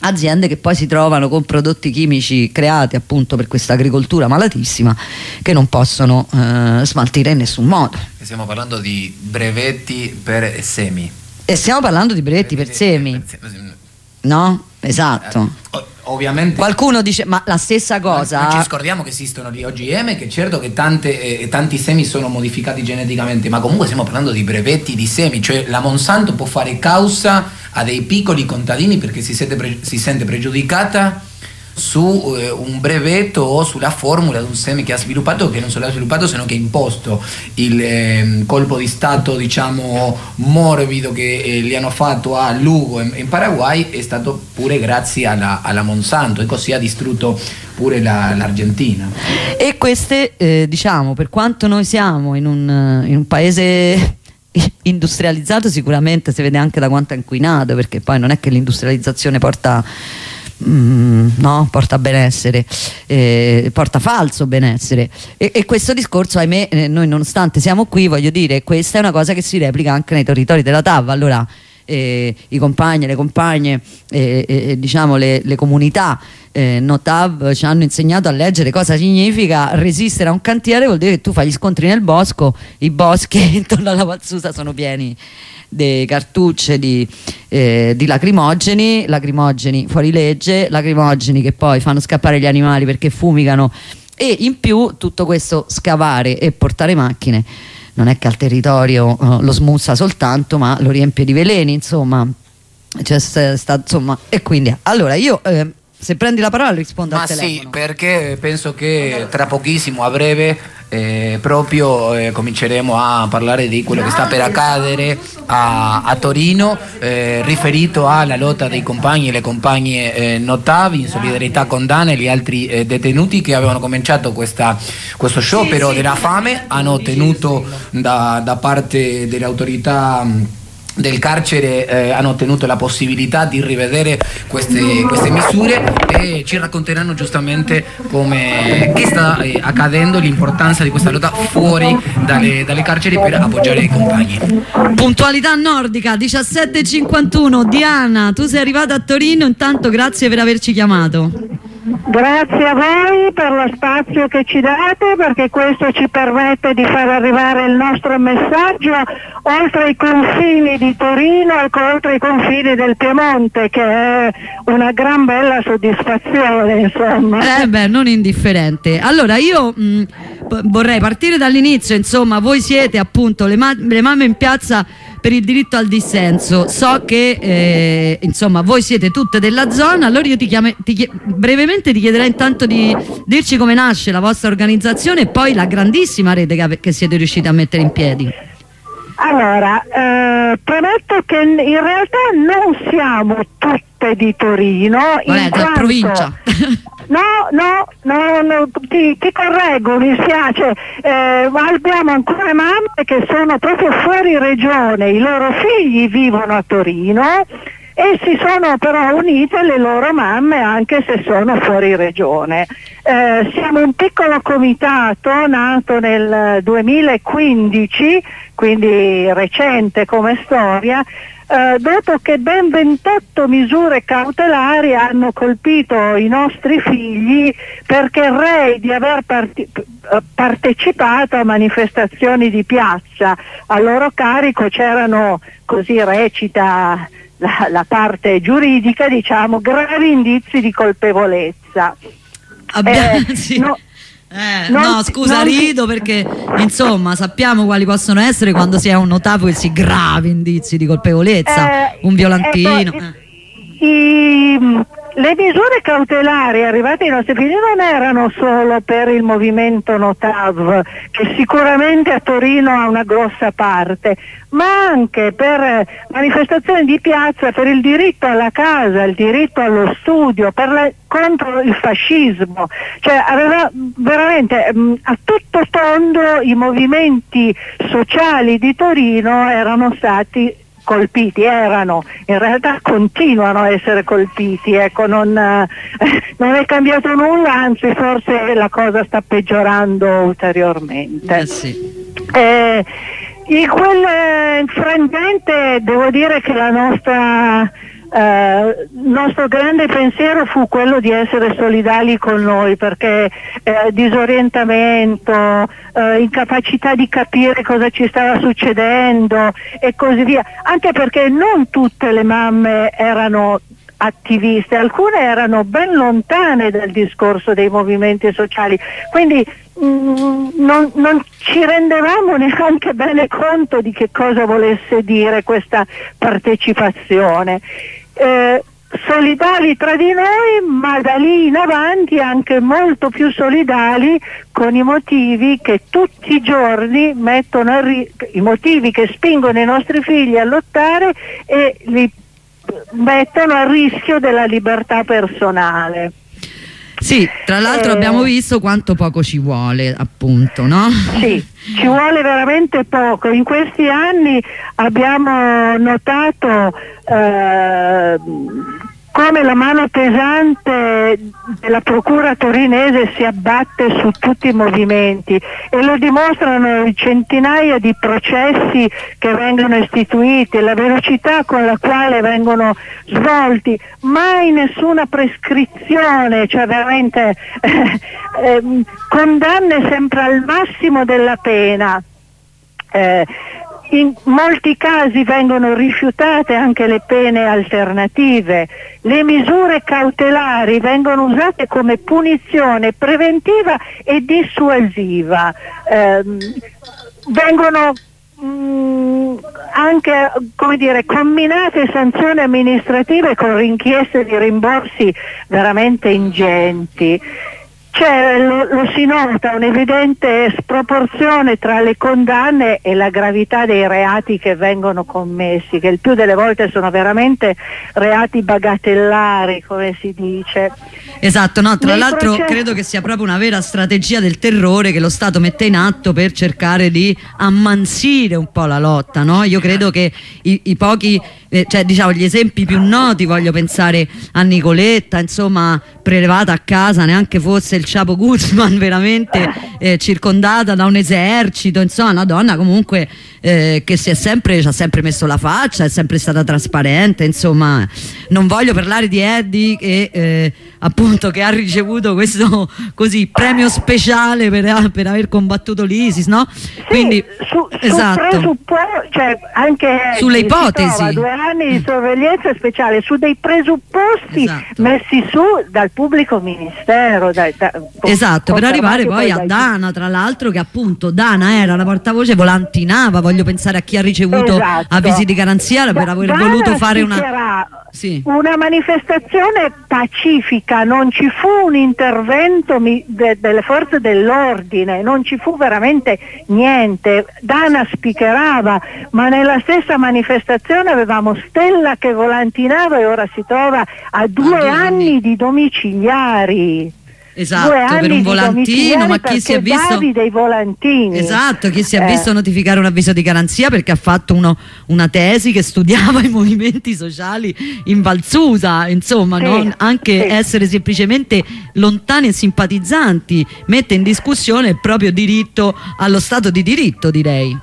aziende che poi si trovano con prodotti chimici creati appunto per questa agricoltura malatissima che non possono eh, smaltire in nessun modo. Stiamo parlando di brevetti per semi. E stiamo parlando di brevetti per semi, no? Esatto. O- ovviamente Qualcuno dice, ma la stessa Non ci cosa... scordiamo che esistono gli OGM, che certo che tante, eh, tanti semi sono modificati geneticamente, ma comunque stiamo parlando di brevetti di semi, cioè la Monsanto può fare causa a dei piccoli contadini perché si sente, pre- si sente pregiudicata su eh, un brevetto o sulla formula di un seme che ha sviluppato, che non solo ha sviluppato, se no che ha imposto il ehm, colpo di stato, diciamo, morbido che eh, gli hanno fatto a Lugo in, in Paraguay è stato pure grazie alla, alla Monsanto e così ha distrutto pure la- l'Argentina. E queste, eh, diciamo, per quanto noi siamo in un, eh, in un paese industrializzato sicuramente si vede anche da quanto è inquinato, perché poi non è che l'industrializzazione porta mm, no, porta benessere, eh, porta falso benessere. E, e questo discorso, ahimè, eh, noi nonostante siamo qui, voglio dire, questa è una cosa che si replica anche nei territori della TAV. Allora, eh, i compagni, le compagne, eh, eh, diciamo le, le comunità eh, Notav ci hanno insegnato a leggere cosa significa resistere a un cantiere, vuol dire che tu fai gli scontri nel bosco, i boschi intorno alla Valsusa sono pieni di cartucce di, eh, di lacrimogeni, lacrimogeni fuori legge, lacrimogeni che poi fanno scappare gli animali perché fumigano. E in più tutto questo scavare e portare macchine non è che al territorio eh, lo smussa soltanto ma lo riempie di veleni insomma, sta- sta- insomma e quindi allora io eh, se prendi la parola rispondo Ma al sì, telefono. perché penso che tra pochissimo, a breve, eh, proprio eh, cominceremo a parlare di quello che sta per accadere a, a Torino, eh, riferito alla lotta dei compagni e le compagne eh, Notavi in solidarietà con Dan e gli altri eh, detenuti che avevano cominciato questa- questo sciopero della fame, hanno ottenuto da, da parte delle autorità del carcere eh, hanno ottenuto la possibilità di rivedere queste, queste misure e ci racconteranno giustamente come, che sta eh, accadendo, l'importanza di questa lotta fuori dalle, dalle carceri per appoggiare i compagni. puntualità nordica 17.51 Diana tu sei arrivata a Torino intanto grazie per averci chiamato Grazie a voi per lo spazio che ci date perché questo ci permette di far arrivare il nostro messaggio oltre i confini di Torino e oltre i confini del Piemonte che è una gran bella soddisfazione insomma. Eh beh, non indifferente. Allora io mh, p- vorrei partire dall'inizio, insomma, voi siete appunto le, ma- le mamme in piazza per il diritto al dissenso. So che eh, insomma voi siete tutte della zona, allora io ti chiame- ti chie- brevemente ti chiederei intanto di dirci come nasce la vostra organizzazione e poi la grandissima rete che, che siete riusciti a mettere in piedi. Allora, eh, premetto che in in realtà non siamo tutte di Torino. in Vabbè, da quanto- provincia. No, no, no, no, ti, ti correggo, mi spiace, eh, abbiamo ancora mamme che sono proprio fuori regione, i loro figli vivono a Torino e si sono però unite le loro mamme anche se sono fuori regione. Eh, siamo un piccolo comitato nato nel 2015, quindi recente come storia, eh, dopo che ben 28 misure cautelari hanno colpito i nostri figli perché rei di aver eh, partecipato a manifestazioni di piazza. A loro carico c'erano, così recita la, la parte giuridica, diciamo, gravi indizi di colpevolezza. Abbia- Eh, sì. no- Eh, non no, scusa, rido perché insomma sappiamo quali possono essere quando si ha un notavo questi gravi indizi di colpevolezza, Eh, un violantino. ecco, eh. I- le misure cautelari arrivate ai nostri figli non erano solo per il movimento Notav, che sicuramente a Torino ha una grossa parte, ma anche per eh, manifestazioni di piazza, per il diritto alla casa, il diritto allo studio, la- contro il fascismo. Cioè aveva veramente mh, a tutto tondo i movimenti sociali di Torino erano stati colpiti, erano, in realtà continuano a essere colpiti, ecco, non, eh, non è cambiato nulla, anzi forse la cosa sta peggiorando ulteriormente. Eh sì. Eh, in quel eh, frangente devo dire che la nostra eh, nostro grande pensiero fu quello di essere solidali con noi perché eh, disorientamento, eh, incapacità di capire cosa ci stava succedendo e così via, anche perché non tutte le mamme erano attiviste, alcune erano ben lontane dal discorso dei movimenti sociali, quindi mm, non, non ci rendevamo neanche bene conto di che cosa volesse dire questa partecipazione. Eh, solidali tra di noi, ma da lì in avanti anche molto più solidali con i motivi che tutti i giorni mettono a ri- i motivi che spingono i nostri figli a lottare e li mettono a rischio della libertà personale. Sì, tra l'altro Eh, abbiamo visto quanto poco ci vuole, appunto, no? Sì, ci vuole veramente poco. In questi anni abbiamo notato eh, come la mano pesante della procura torinese si abbatte su tutti i movimenti e lo dimostrano i centinaia di processi che vengono istituiti, la velocità con la quale vengono svolti, mai nessuna prescrizione, cioè veramente ehm, condanne sempre al massimo della pena. Eh, in molti casi vengono rifiutate anche le pene alternative, le misure cautelari vengono usate come punizione preventiva e dissuasiva, Ehm, vengono mm, anche dire, comminate sanzioni amministrative con richieste di rimborsi veramente ingenti. C'è, lo, lo si nota un'evidente sproporzione tra le condanne e la gravità dei reati che vengono commessi, che il più delle volte sono veramente reati bagatellari, come si dice. Esatto, no, tra Nei l'altro processi- credo che sia proprio una vera strategia del terrore che lo Stato mette in atto per cercare di ammansire un po' la lotta, no? Io credo che i, i pochi, eh, cioè diciamo gli esempi più noti, voglio pensare a Nicoletta, insomma, prelevata a casa, neanche fosse il Chapo Guzman, veramente eh, circondata da un esercito, insomma, una donna comunque eh, che si è sempre, ci ha sempre messo la faccia, è sempre stata trasparente, insomma, non voglio parlare di Eddie che eh, appunto che ha ricevuto questo così premio speciale per, per aver combattuto l'ISIS, no? Quindi su, su esatto. cioè anche Sulle si ipotesi. Anni di sorveglianza speciale su dei presupposti Esatto. messi su dal pubblico ministero. dai- da- Esatto, per arrivare confermati poi a Dana, tra l'altro, che appunto Dana era la portavoce, volantinava, voglio pensare a chi ha ricevuto Esatto. avvisi di garanzia per Da- aver Dana voluto fare una... Sì. Una manifestazione pacifica, non ci fu un intervento mi- de- delle forze dell'ordine, non ci fu veramente niente. Dana spicherava, ma nella stessa manifestazione avevamo Stella che volantinava e ora si trova a due due anni. anni di domiciliari. due Esatto, anni per un volantino, ma chi si è visto... dei volantini. Esatto, chi si è Eh. visto notificare un avviso di garanzia perché ha fatto uno- una tesi che studiava i movimenti sociali in Valsusa, insomma, Sì, non anche sì. essere semplicemente lontani e simpatizzanti mette in discussione il proprio diritto allo Stato di diritto, direi.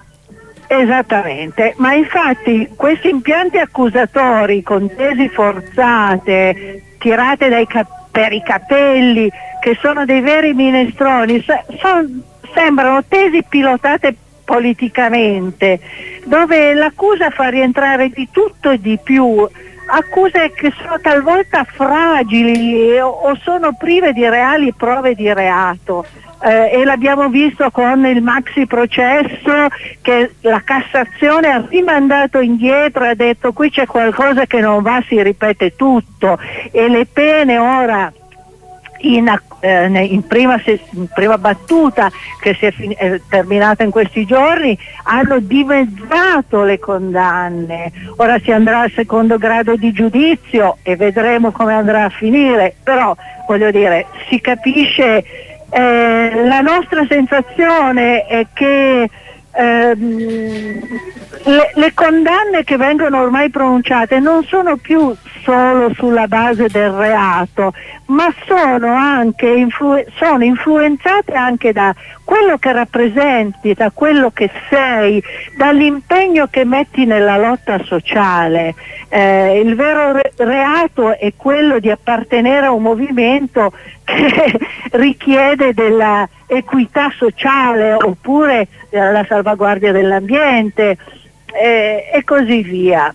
Esattamente, ma infatti questi impianti accusatori con tesi forzate, tirate cap- per i capelli, che sono dei veri minestroni, son- sembrano tesi pilotate politicamente, dove l'accusa fa rientrare di tutto e di più, accuse che sono talvolta fragili o sono prive di reali prove di reato. Eh, e l'abbiamo visto con il maxi processo che la Cassazione ha rimandato indietro e ha detto qui c'è qualcosa che non va, si ripete tutto e le pene ora in, eh, in prima, in prima battuta che si è, è terminata in questi giorni hanno dimezzato le condanne. Ora si andrà al secondo grado di giudizio e vedremo come andrà a finire, però voglio dire, si capisce, eh, la nostra sensazione è che ehm, le, le condanne che vengono ormai pronunciate non sono più solo sulla base del reato, ma sono anche influ- sono influenzate anche da quello che rappresenti, da quello che sei, dall'impegno che metti nella lotta sociale. Eh, il vero re- reato è quello di appartenere a un movimento che richiede della equità sociale oppure eh, la salvaguardia dell'ambiente eh, e così via.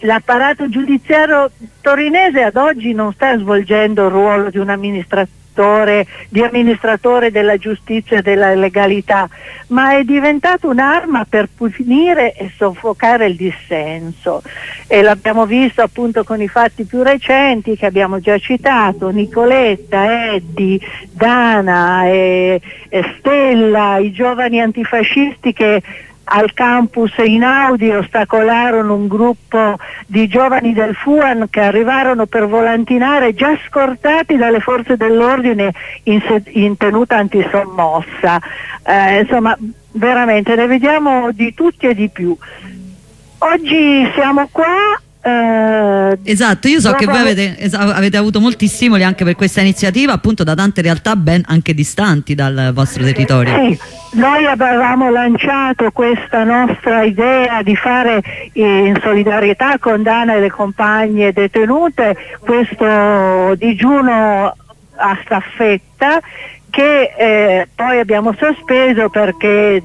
L'apparato giudiziario torinese ad oggi non sta svolgendo il ruolo di un amministratore, di amministratore della giustizia e della legalità, ma è diventato un'arma per punire e soffocare il dissenso. E l'abbiamo visto appunto con i fatti più recenti che abbiamo già citato, Nicoletta, Eddi, Dana e, e Stella, i giovani antifascisti che al campus Inaudi ostacolarono un gruppo di giovani del FUAN che arrivarono per volantinare già scortati dalle forze dell'ordine in, in tenuta antisommossa. Eh, insomma, veramente ne vediamo di tutti e di più. Oggi siamo qua. Eh, Esatto, io so che voi avete, avete avuto molti stimoli anche per questa iniziativa, appunto da tante realtà ben anche distanti dal vostro territorio. Sì, noi avevamo lanciato questa nostra idea di fare eh, in solidarietà con Dana e le compagne detenute questo digiuno a staffetta che eh, poi abbiamo sospeso perché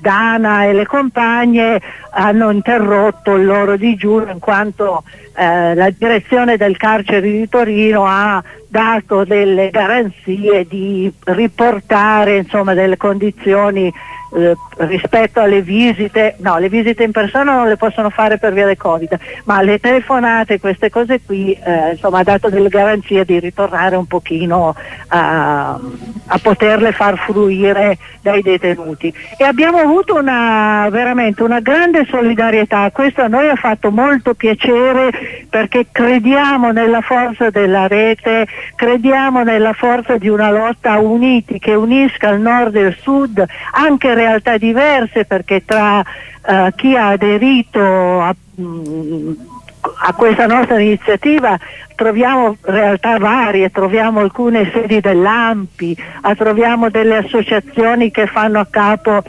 Dana e le compagne hanno interrotto il loro digiuno in quanto eh, la direzione del carcere di Torino ha dato delle garanzie di riportare insomma, delle condizioni eh, rispetto alle visite, no, le visite in persona non le possono fare per via del Covid, ma le telefonate, queste cose qui, eh, insomma, ha dato delle garanzie di ritornare un pochino a, a poterle far fruire dai detenuti. E abbiamo avuto una, veramente una grande solidarietà, questo a noi ha fatto molto piacere perché crediamo nella forza della rete, crediamo nella forza di una lotta uniti che unisca il nord e il sud, anche realtà diverse perché tra eh, chi ha aderito a, mm, a questa nostra iniziativa troviamo realtà varie, troviamo alcune sedi dell'AMPI, ah, troviamo delle associazioni che fanno a capo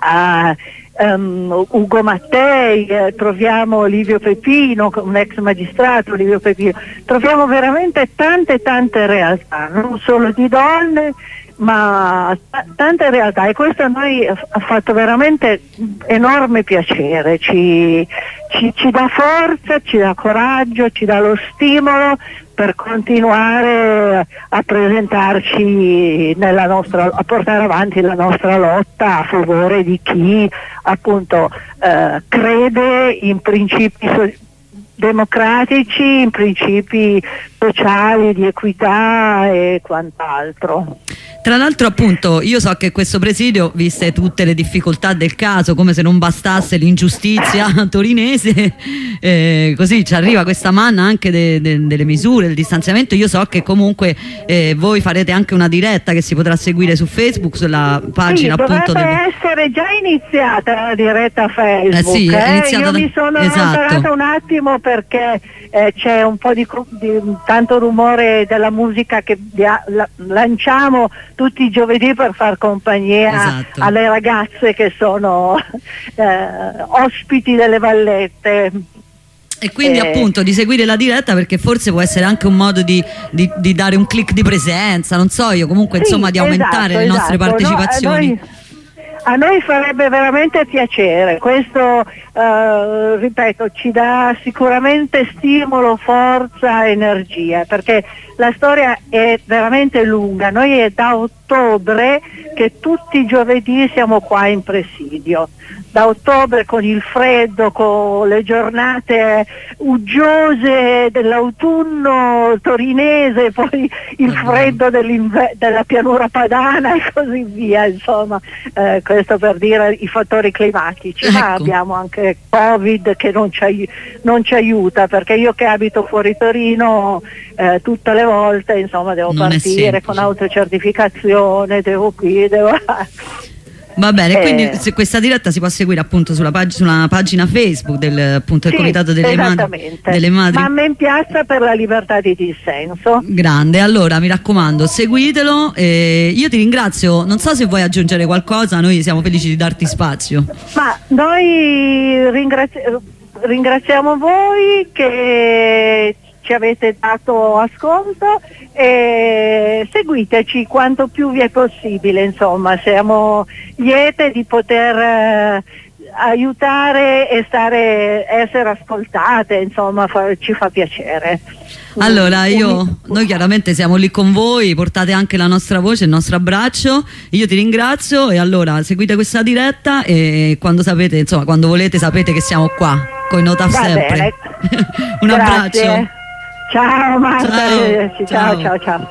a ehm, Ugo Mattei, eh, troviamo Livio Pepino, un ex magistrato Livio Pepino, troviamo veramente tante tante realtà, non solo di donne ma t- tante realtà e questo a noi ha fatto veramente enorme piacere, ci, ci- ci dà forza, ci dà coraggio, ci dà lo stimolo per continuare a presentarci nostra, a portare avanti la nostra lotta a favore di chi appunto eh, crede in principi so- democratici, in principi sociali di equità e quant'altro. Tra l'altro appunto io so che questo presidio, viste tutte le difficoltà del caso, come se non bastasse l'ingiustizia torinese, eh, così ci arriva questa manna anche de- de- delle misure, del distanziamento, io so che comunque eh, voi farete anche una diretta che si potrà seguire su Facebook, sulla pagina sì, appunto dovrebbe del... essere già iniziata la diretta Facebook. Eh sì, è eh. iniziata Io da- mi sono esatto. un attimo perché eh, c'è un po' di, di- tanto rumore della musica che la- lanciamo tutti i giovedì per far compagnia Esatto. alle ragazze che sono eh, ospiti delle vallette. E quindi Eh. appunto di seguire la diretta perché forse può essere anche un modo di, di- di dare un click di presenza, non so io, comunque Sì, insomma di aumentare esatto, le nostre esatto. No, partecipazioni. a, noi, a noi farebbe veramente piacere, questo eh, ripeto ci dà sicuramente stimolo, forza, energia, perché la storia è veramente lunga, noi è da ottobre che tutti i giovedì siamo qua in presidio. Da ottobre con il freddo, con le giornate uggiose dell'autunno torinese, poi il freddo dell'inve- della pianura padana e così via, insomma, eh, questo per dire i fattori climatici, ma Ecco. abbiamo anche Covid che non ci, non ci aiuta perché io che abito fuori Torino eh, tutte le volte insomma devo Non partire con autocertificazione, devo qui, devo... Va bene, Eh. quindi se questa diretta si può seguire appunto sulla, pag- sulla pagina Facebook del, appunto, del Sì, Comitato delle, madri, esattamente. delle Madri. Mamma in piazza per la libertà di dissenso. Grande, allora mi raccomando, seguitelo. e io ti ringrazio. Non so se vuoi aggiungere qualcosa, noi siamo felici di darti spazio. Ma noi ringrazi- ringraziamo voi che ci avete dato ascolto e seguiteci quanto più vi è possibile, insomma, siamo liete di poter eh, aiutare e stare, essere ascoltate, insomma, fa- ci fa piacere. Allora, io, noi chiaramente siamo lì con voi, portate anche la nostra voce, il nostro abbraccio. Io ti ringrazio e allora seguite questa diretta e quando sapete, insomma, quando volete sapete che siamo qua, con Notaf Va sempre. Un Grazie. abbraccio. Ciao Marta, Ciao, ciao. ciao. ciao.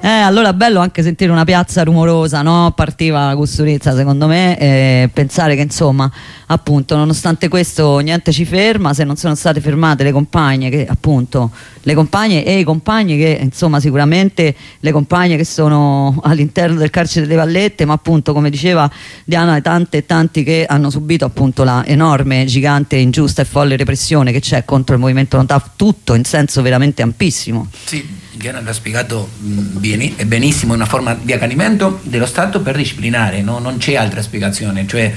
Eh, allora bello anche sentire una piazza rumorosa, no? Partiva la costurizza secondo me e pensare che insomma, appunto, nonostante questo niente ci ferma, se non sono state fermate le compagne che appunto le compagne e i compagni che insomma sicuramente le compagne che sono all'interno del carcere delle Vallette, ma appunto come diceva Diana, tante e tanti che hanno subito appunto la enorme, gigante, ingiusta e folle repressione che c'è contro il movimento non TAF, tutto in senso veramente ampissimo. Sì, Diana l'ha spiegato benissimo, è una forma di accanimento dello Stato per disciplinare, no? non c'è altra spiegazione, cioè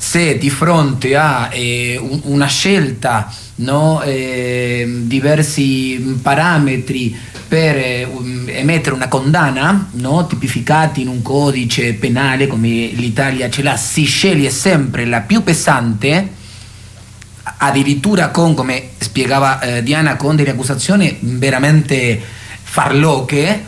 se di fronte a eh, un- una scelta, no, eh, diversi parametri per eh, emettere una condanna, no, tipificati in un codice penale come l'Italia ce l'ha, si sceglie sempre la più pesante, addirittura con, come spiegava eh, Diana, con delle accusazioni veramente farlocche,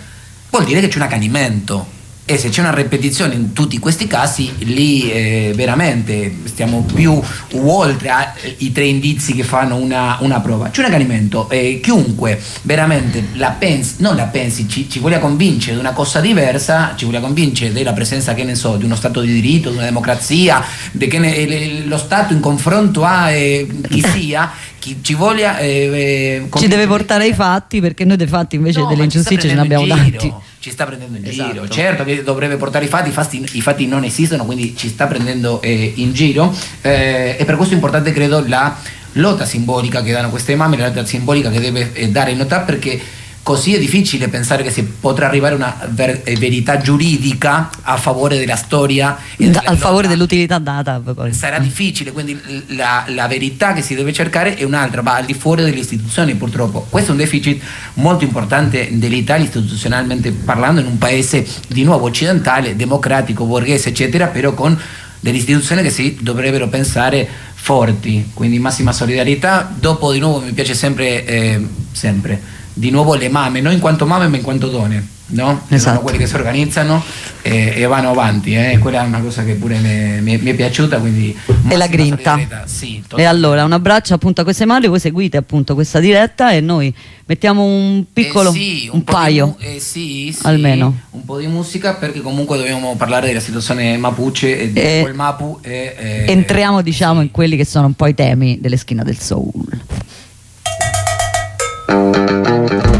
vuol dire che c'è un accanimento. E se c'è una ripetizione in tutti questi casi, lì eh, veramente stiamo più oltre ai tre indizi che fanno una, una prova. C'è un accanimento. e chiunque veramente la pensi, non la pensi, ci, ci voglia convincere di una cosa diversa, ci voglia convincere della presenza, che ne so, di uno Stato di diritto, di una democrazia, di che ne- le- lo Stato in confronto a eh, chi sia, chi ci voglia... eh, eh, Ci deve portare ai fatti perché noi dei fatti invece No, delle ingiustizie ce ne abbiamo in tanti. Ci sta prendendo in Esatto. giro. Certo che dovrebbe portare i fatti, i fatti, i fatti- non esistono, quindi ci sta prendendo eh, in giro. Eh, e per questo è importante, credo, la lotta simbolica che danno queste mamme, la lotta simbolica che deve eh, dare nota perché così è difficile pensare che si potrà arrivare a una ver- eh, verità giuridica a favore della storia e della al favore dell'utilità data. poi. sarà difficile, quindi la, la verità che si deve cercare è un'altra, va al di fuori delle istituzioni purtroppo. Questo è un deficit molto importante dell'Italia istituzionalmente parlando in un paese di nuovo occidentale, democratico, borghese, eccetera, però con delle istituzioni che si dovrebbero pensare forti, quindi massima solidarietà. Dopo di nuovo mi piace sempre, eh, sempre, di nuovo le mamme, non in quanto mamme ma in quanto donne. No? Esatto. Sono quelli che si organizzano e, e vanno avanti, eh. quella è una cosa che pure mi, mi- mi è piaciuta. Quindi E la grinta. Sì, E allora un abbraccio appunto a queste madri, voi seguite appunto questa diretta e noi mettiamo un piccolo, Eh sì, un, po' di paio. mu- eh sì, sì, almeno. un po' di musica perché comunque dobbiamo parlare della situazione mapuche e di E- quel Mapu e, eh, Entriamo diciamo in quelli che sono un po' i temi delle schine del soul. どうぞ。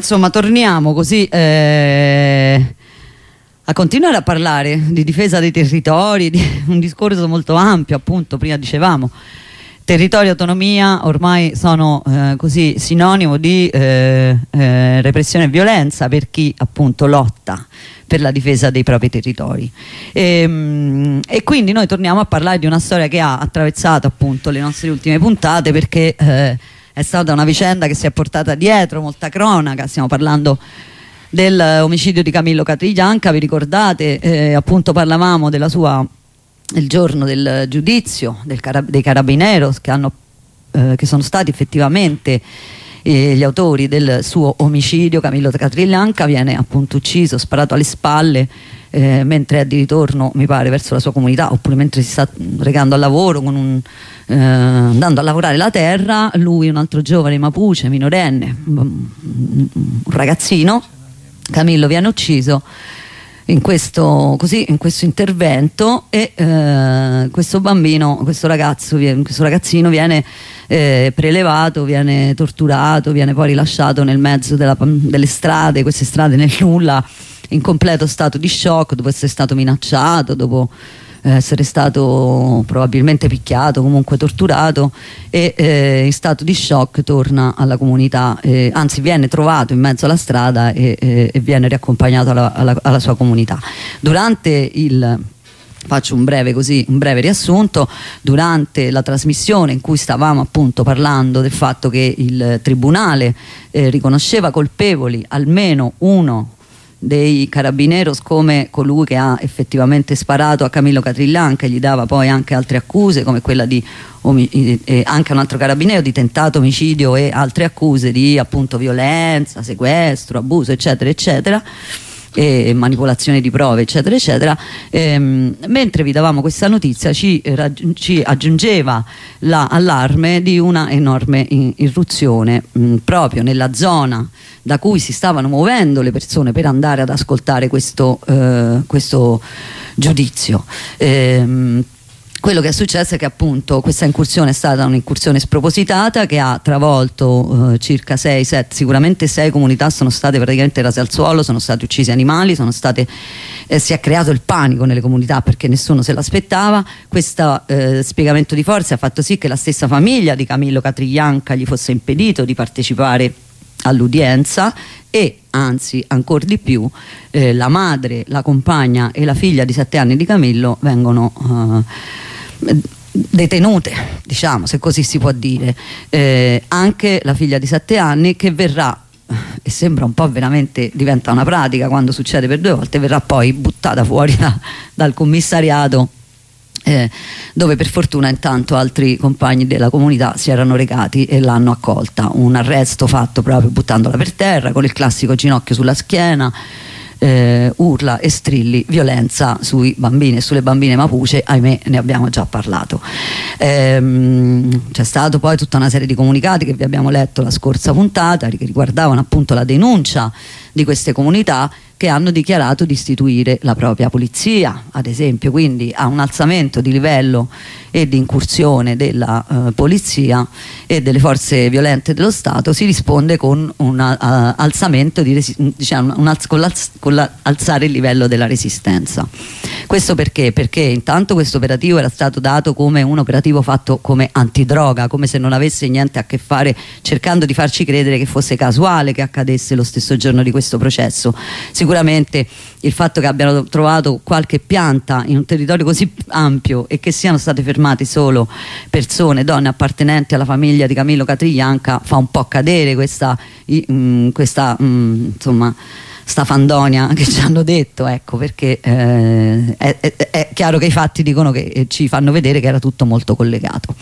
Insomma, torniamo così eh, a continuare a parlare di difesa dei territori, di un discorso molto ampio, appunto, prima dicevamo. Territorio e autonomia ormai sono eh, così sinonimo di eh, eh, repressione e violenza per chi appunto lotta per la difesa dei propri territori. E, mm, e quindi noi torniamo a parlare di una storia che ha attraversato appunto le nostre ultime puntate perché eh, è stata una vicenda che si è portata dietro molta cronaca, stiamo parlando dell'omicidio di Camillo Catriglianca, vi ricordate, eh, appunto parlavamo della sua, il giorno del giudizio del cara- dei carabineros che, hanno, eh, che sono stati effettivamente eh, gli autori del suo omicidio, Camillo Catriglianca viene appunto ucciso, sparato alle spalle eh, mentre è di ritorno mi pare verso la sua comunità oppure mentre si sta recando al lavoro un, eh, andando a lavorare la terra lui un altro giovane mapuche minorenne un un ragazzino Camillo viene ucciso in questo, così, in questo intervento e eh, questo bambino, questo, ragazzo, questo ragazzino viene eh, prelevato, viene torturato, viene poi rilasciato nel mezzo della- delle strade, queste strade nel nulla, in completo stato di shock, dopo essere stato minacciato, dopo eh, essere stato probabilmente picchiato, comunque torturato e eh, in stato di shock torna alla comunità, eh, anzi viene trovato in mezzo alla strada e, e- e viene riaccompagnato alla, alla- alla sua comunità. Durante il Faccio un breve, così, un breve riassunto. Durante la trasmissione in cui stavamo appunto parlando del fatto che il tribunale eh, riconosceva colpevoli almeno uno dei carabineros come colui che ha effettivamente sparato a Camillo Catrillan che gli dava poi anche altre accuse come quella di eh, eh, anche un altro carabiniero di tentato omicidio e altre accuse di appunto violenza, sequestro, abuso eccetera eccetera e manipolazione di prove eccetera eccetera. Ehm, mentre vi davamo questa notizia ci, ci aggiungeva la- allarme di una enorme irruzione mh, proprio nella zona da cui si stavano muovendo le persone per andare ad ascoltare questo, eh, questo giudizio. Ehm, quello che è successo è che appunto questa incursione è stata un'incursione spropositata che ha travolto eh, circa 6, 7, sicuramente 6 comunità sono state praticamente rase al suolo, sono stati uccisi animali, state, eh, si è creato il panico nelle comunità perché nessuno se l'aspettava. Questo eh, spiegamento di forze ha fatto sì che la stessa famiglia di Camillo Catriglianca gli fosse impedito di partecipare all'udienza e anzi ancora di più eh, la madre, la compagna e la figlia di 7 anni di Camillo vengono eh, detenute, diciamo, se così si può dire. Eh, anche la figlia di 7 anni che verrà e sembra un po' veramente diventa una pratica quando succede per due volte, verrà poi buttata fuori da- dal commissariato eh, dove per fortuna intanto altri compagni della comunità si erano recati e l'hanno accolta. Un arresto fatto proprio buttandola per terra con il classico ginocchio sulla schiena. Eh, urla e strilli, violenza sui bambini e sulle bambine mapuche, ahimè ne abbiamo già parlato. Ehm, c'è stato poi tutta una serie di comunicati che vi abbiamo letto la scorsa puntata che riguardavano appunto la denuncia di queste comunità che hanno dichiarato di istituire la propria polizia, ad esempio, quindi a un alzamento di livello e di incursione della eh, polizia e delle forze violente dello Stato si risponde con un a- alzamento di diciamo, un alz- con, l'alz- con la- alzare il livello della resistenza. Questo perché? Perché intanto questo operativo era stato dato come un operativo fatto come antidroga, come se non avesse niente a che fare, cercando di farci credere che fosse casuale che accadesse lo stesso giorno di questo processo. Sicuramente il fatto che abbiano trovato qualche pianta in un territorio così ampio e che siano state fermate solo persone, donne appartenenti alla famiglia di Camillo Catriglianca fa un po' cadere questa, i- mm, questa mm, insomma sta fandonia che ci hanno detto, ecco, perché eh, è, è- chiaro che i fatti dicono che eh, ci fanno vedere che era tutto molto collegato.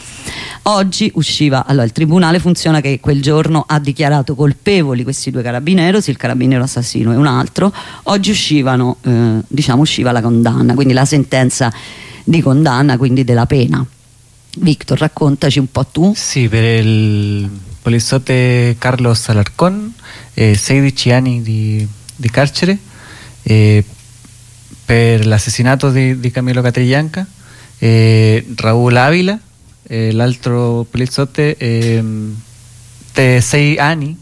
Oggi usciva, allora il tribunale funziona che quel giorno ha dichiarato colpevoli questi due carabineros, il carabiniero assassino e un altro, oggi uscivano, eh, diciamo usciva la condanna, quindi la sentenza di condanna, quindi della pena. Victor, raccontaci un po' tu. Sì, per il poliziotto Carlos Alarcón, eh, 16 anni di, di carcere, eh, per l'assassinato di, di Camilo Catriglianca, eh, Raúl Ávila, eh, l'altro poliziotto, eh, 6 anni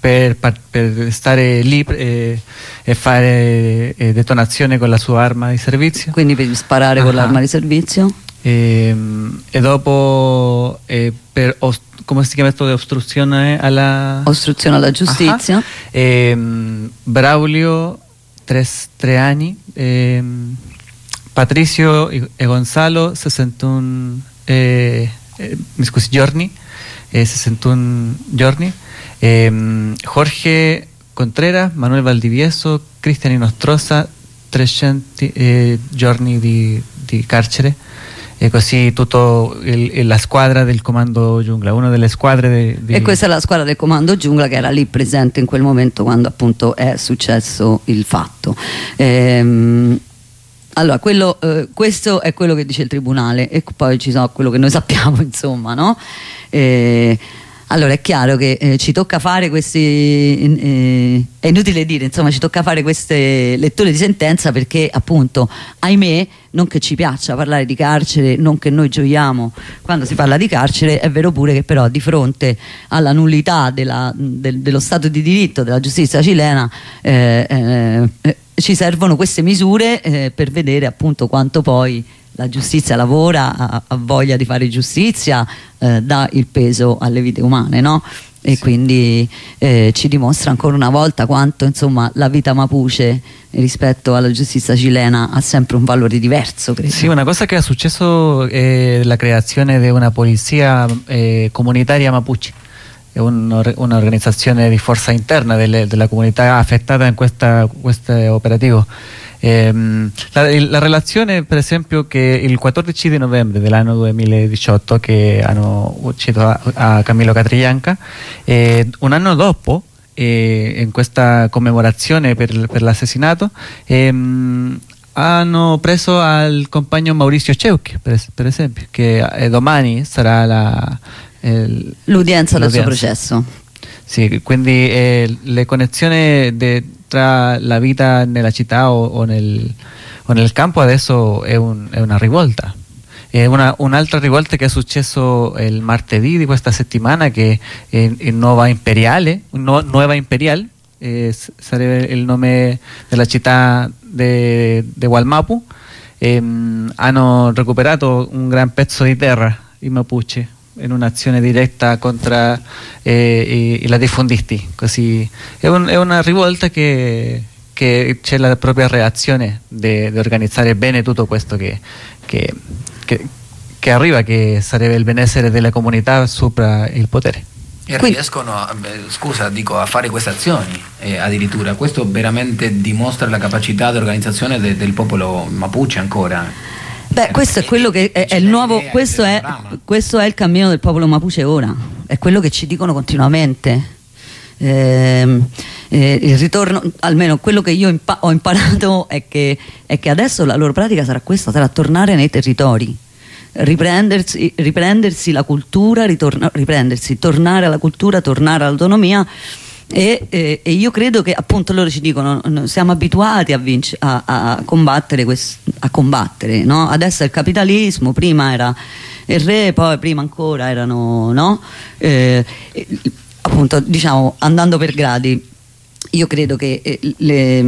per, per stare lì eh, e fare eh, detonazione con la sua arma di servizio. Quindi per sparare con Ah. l'arma di servizio? Ehm, e dopo eh, per come si chiama questo di ostruzione alla Ostruzione alla giustizia. Ajá. Braulio tre, tre anni ehm, Patricio e Gonzalo 61 eh, eh, mi scusi giorni eh, 61 giorni Ehm, Jorge Contreras Manuel Valdivieso Cristian Inostroza 300 eh, giorni di, di carcere e così il- la squadra del comando giungla una delle squadre de- di- E questa è la squadra del comando giungla che era lì presente in quel momento quando appunto è successo il fatto. Ehm, allora, quello, eh, questo è quello che dice il tribunale e poi ci sono quello che noi sappiamo, insomma, no? Eh, allora è chiaro che eh, ci tocca fare questi, eh, è inutile dire, insomma ci tocca fare queste letture di sentenza perché appunto, ahimè, non che ci piaccia parlare di carcere, non che noi gioiamo quando si parla di carcere, è vero pure che però di fronte alla nullità della- del- dello Stato di diritto, della giustizia cilena, eh, eh, eh, ci servono queste misure eh, per vedere appunto quanto poi la giustizia lavora, ha, ha voglia di fare giustizia, eh, dà il peso alle vite umane, no? E quindi eh, ci dimostra ancora una volta quanto insomma, la vita mapuche rispetto alla giustizia cilena ha sempre un valore diverso, credo. Sì, una cosa che è successo è la creazione di una polizia eh, comunitaria mapuche, è un'or- un'organizzazione di forza interna delle- della comunità affettata in questa- questo operativo. Ehm, la, la relazione, per esempio, che il 14 di novembre dell'anno 2018 che hanno ucciso a, a Camillo Catriglianca, eh, un anno dopo, eh, in questa commemorazione per, per l'assassinato, ehm, hanno preso al compagno Maurizio Ceucchi, per, per esempio, che eh, domani sarà la, il- L'udienza del suo processo. Sì, quindi eh, le connessioni de- la vita nella città o, o nel, o nel campo adesso è, un- una rivolta. È una- un'altra rivolta che è successo il martedì di questa settimana che in, in Nuova Imperiale, Nu- Nueva Imperial, eh, sarebbe il nome della città di Walmapu, ehm, hanno recuperato un gran pezzo di terra i Mapuche in un'azione diretta contro eh, i, i latifondisti. Così è, un- è una rivolta che, che c'è la propria reazione di organizzare bene tutto questo che, che- che- che arriva, che sarebbe il benessere della comunità sopra il potere. E Quindi- riescono, a, scusa, dico, a fare queste azioni eh, addirittura. Questo veramente dimostra la capacità di organizzazione de- del popolo mapuche ancora. Beh, questo è quello che è, è il nuovo, questo è, questo è il cammino del popolo mapuche ora, è quello che ci dicono continuamente. Ehm, eh, il ritorno, almeno quello che io impa- ho imparato è che, è che adesso la loro pratica sarà questa, sarà tornare nei territori, riprendersi, riprendersi la cultura, ritorna- riprendersi, tornare alla cultura, tornare all'autonomia. E, e- e io credo che appunto loro ci dicono "No, siamo abituati a, vinc- a- a combattere, quest- a combattere no? adesso è il capitalismo prima era il re poi prima ancora erano no? Eh, appunto diciamo andando per gradi io credo che eh, le-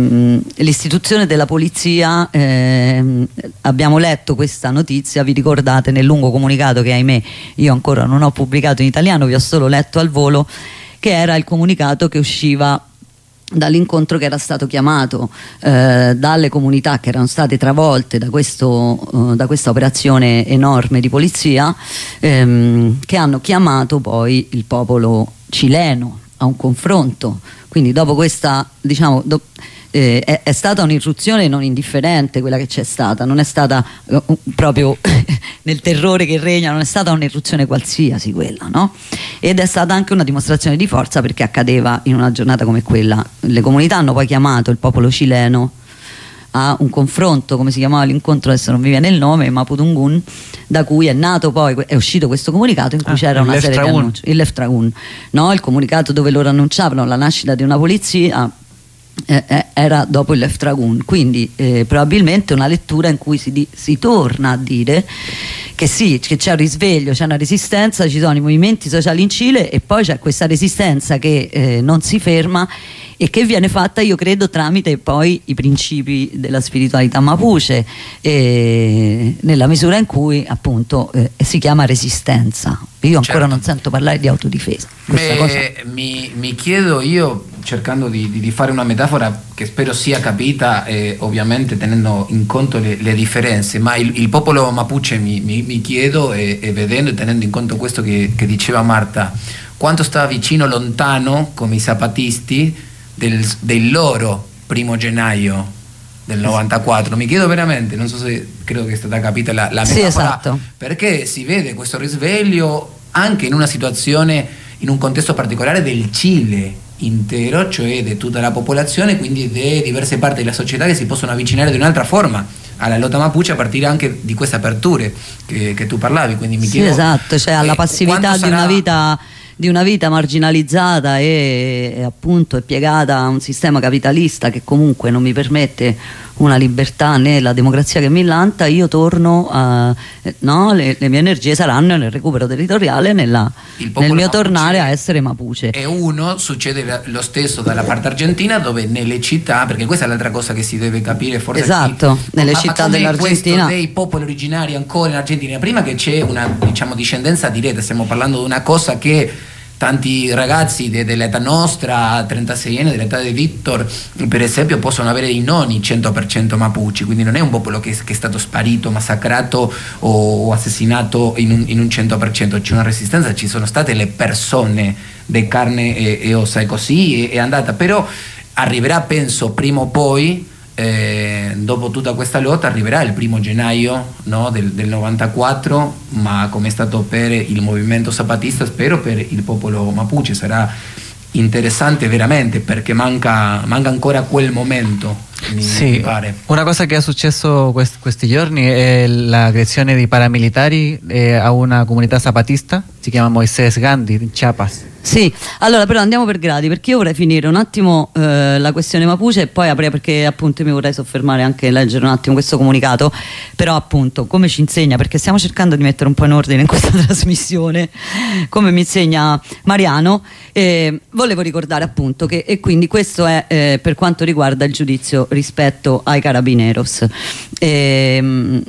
l'istituzione della polizia, ehm, abbiamo letto questa notizia, vi ricordate nel lungo comunicato che ahimè io ancora non ho pubblicato in italiano, vi ho solo letto al volo, che era il comunicato che usciva dall'incontro che era stato chiamato eh, dalle comunità che erano state travolte da, questo, eh, da questa operazione enorme di polizia ehm, che hanno chiamato poi il popolo cileno a un confronto. Quindi dopo questa diciamo do- eh, è, è stata un'irruzione non indifferente quella che c'è stata non è stata eh, proprio nel terrore che regna non è stata un'irruzione qualsiasi quella no? ed è stata anche una dimostrazione di forza perché accadeva in una giornata come quella le comunità hanno poi chiamato il popolo cileno a un confronto, come si chiamava l'incontro, adesso non mi viene il nome, Maputungun, da cui è nato poi, è uscito questo comunicato in cui Ah, c'era una serie di annunci. Il Leftraun, no? il comunicato dove loro annunciavano la nascita di una polizia eh, eh, era dopo il Left Dragoon, quindi eh, probabilmente una lettura in cui si, di- si torna a dire che sì, che c'è un risveglio, c'è una resistenza, ci sono i movimenti sociali in Cile e poi c'è questa resistenza che eh, non si ferma e che viene fatta, io credo, tramite poi i principi della spiritualità mapuche, eh, nella misura in cui appunto eh, si chiama resistenza. Io ancora Certo. non sento parlare di autodifesa. Beh, mi, mi chiedo io, cercando di, di- fare una metafora che spero sia capita, eh, ovviamente tenendo in conto le, le differenze, ma il, il popolo mapuche mi, mi- mi chiedo e, e vedendo e tenendo in conto questo che, che diceva Marta, quanto sta vicino, lontano, come i zapatisti, del, del loro primo gennaio del 94. Mi chiedo veramente, non so se credo che è stata capita la, la Sì, metafora, esatto. perché si vede questo risveglio anche in una situazione, in un contesto particolare del Cile intero, cioè di tutta la popolazione, quindi di diverse parti della società che si possono avvicinare di un'altra forma alla lotta mapuche a partire anche di queste aperture che, che tu parlavi. Quindi mi Sì, chiedo, esatto, cioè alla eh, passività di una, sarà- vita, di una vita marginalizzata e, e appunto è piegata a un sistema capitalista che comunque non mi permette una libertà né la democrazia che mi illanta, io torno a... no, le, le mie energie saranno nel recupero territoriale, nella- nel mio tornare a essere mapuche. E uno succede lo stesso dalla parte argentina dove nelle città, perché questa è l'altra cosa che si deve capire forse Esatto, chi- nelle ma- ma città come dell'Argentina. dei popoli originari ancora in Argentina, prima che c'è una diciamo, discendenza diretta, stiamo parlando di una cosa che tanti ragazzi de- dell'età nostra, 36 anni, dell'età di Victor, per esempio, possono avere i nonni 100% mapuche, quindi non è un popolo che, che è stato sparito, massacrato o, o assassinato in un, in un 100%, c'è una resistenza, ci sono state le persone di carne e, e ossa e così è, è andata, però arriverà, penso, prima o poi eh, dopo tutta questa lotta arriverà il primo gennaio no, del, del 94, ma come è stato per il movimento zapatista, spero per il popolo mapuche. Sarà interessante veramente perché manca, manca ancora quel momento, mi, Sì, pare. una cosa che è successo quest- questi giorni è la creazione di paramilitari eh, a una comunità zapatista, si chiama Moisés Gandhi in Chiapas. Sì, allora però andiamo per gradi perché io vorrei finire un attimo eh, la questione Mapuche e poi aprire perché appunto mi vorrei soffermare anche e leggere un attimo questo comunicato, però appunto come ci insegna, perché stiamo cercando di mettere un po' in ordine in questa trasmissione, come mi insegna Mariano, eh, volevo ricordare appunto che e quindi questo è eh, per quanto riguarda il giudizio rispetto ai carabineros. Ehm,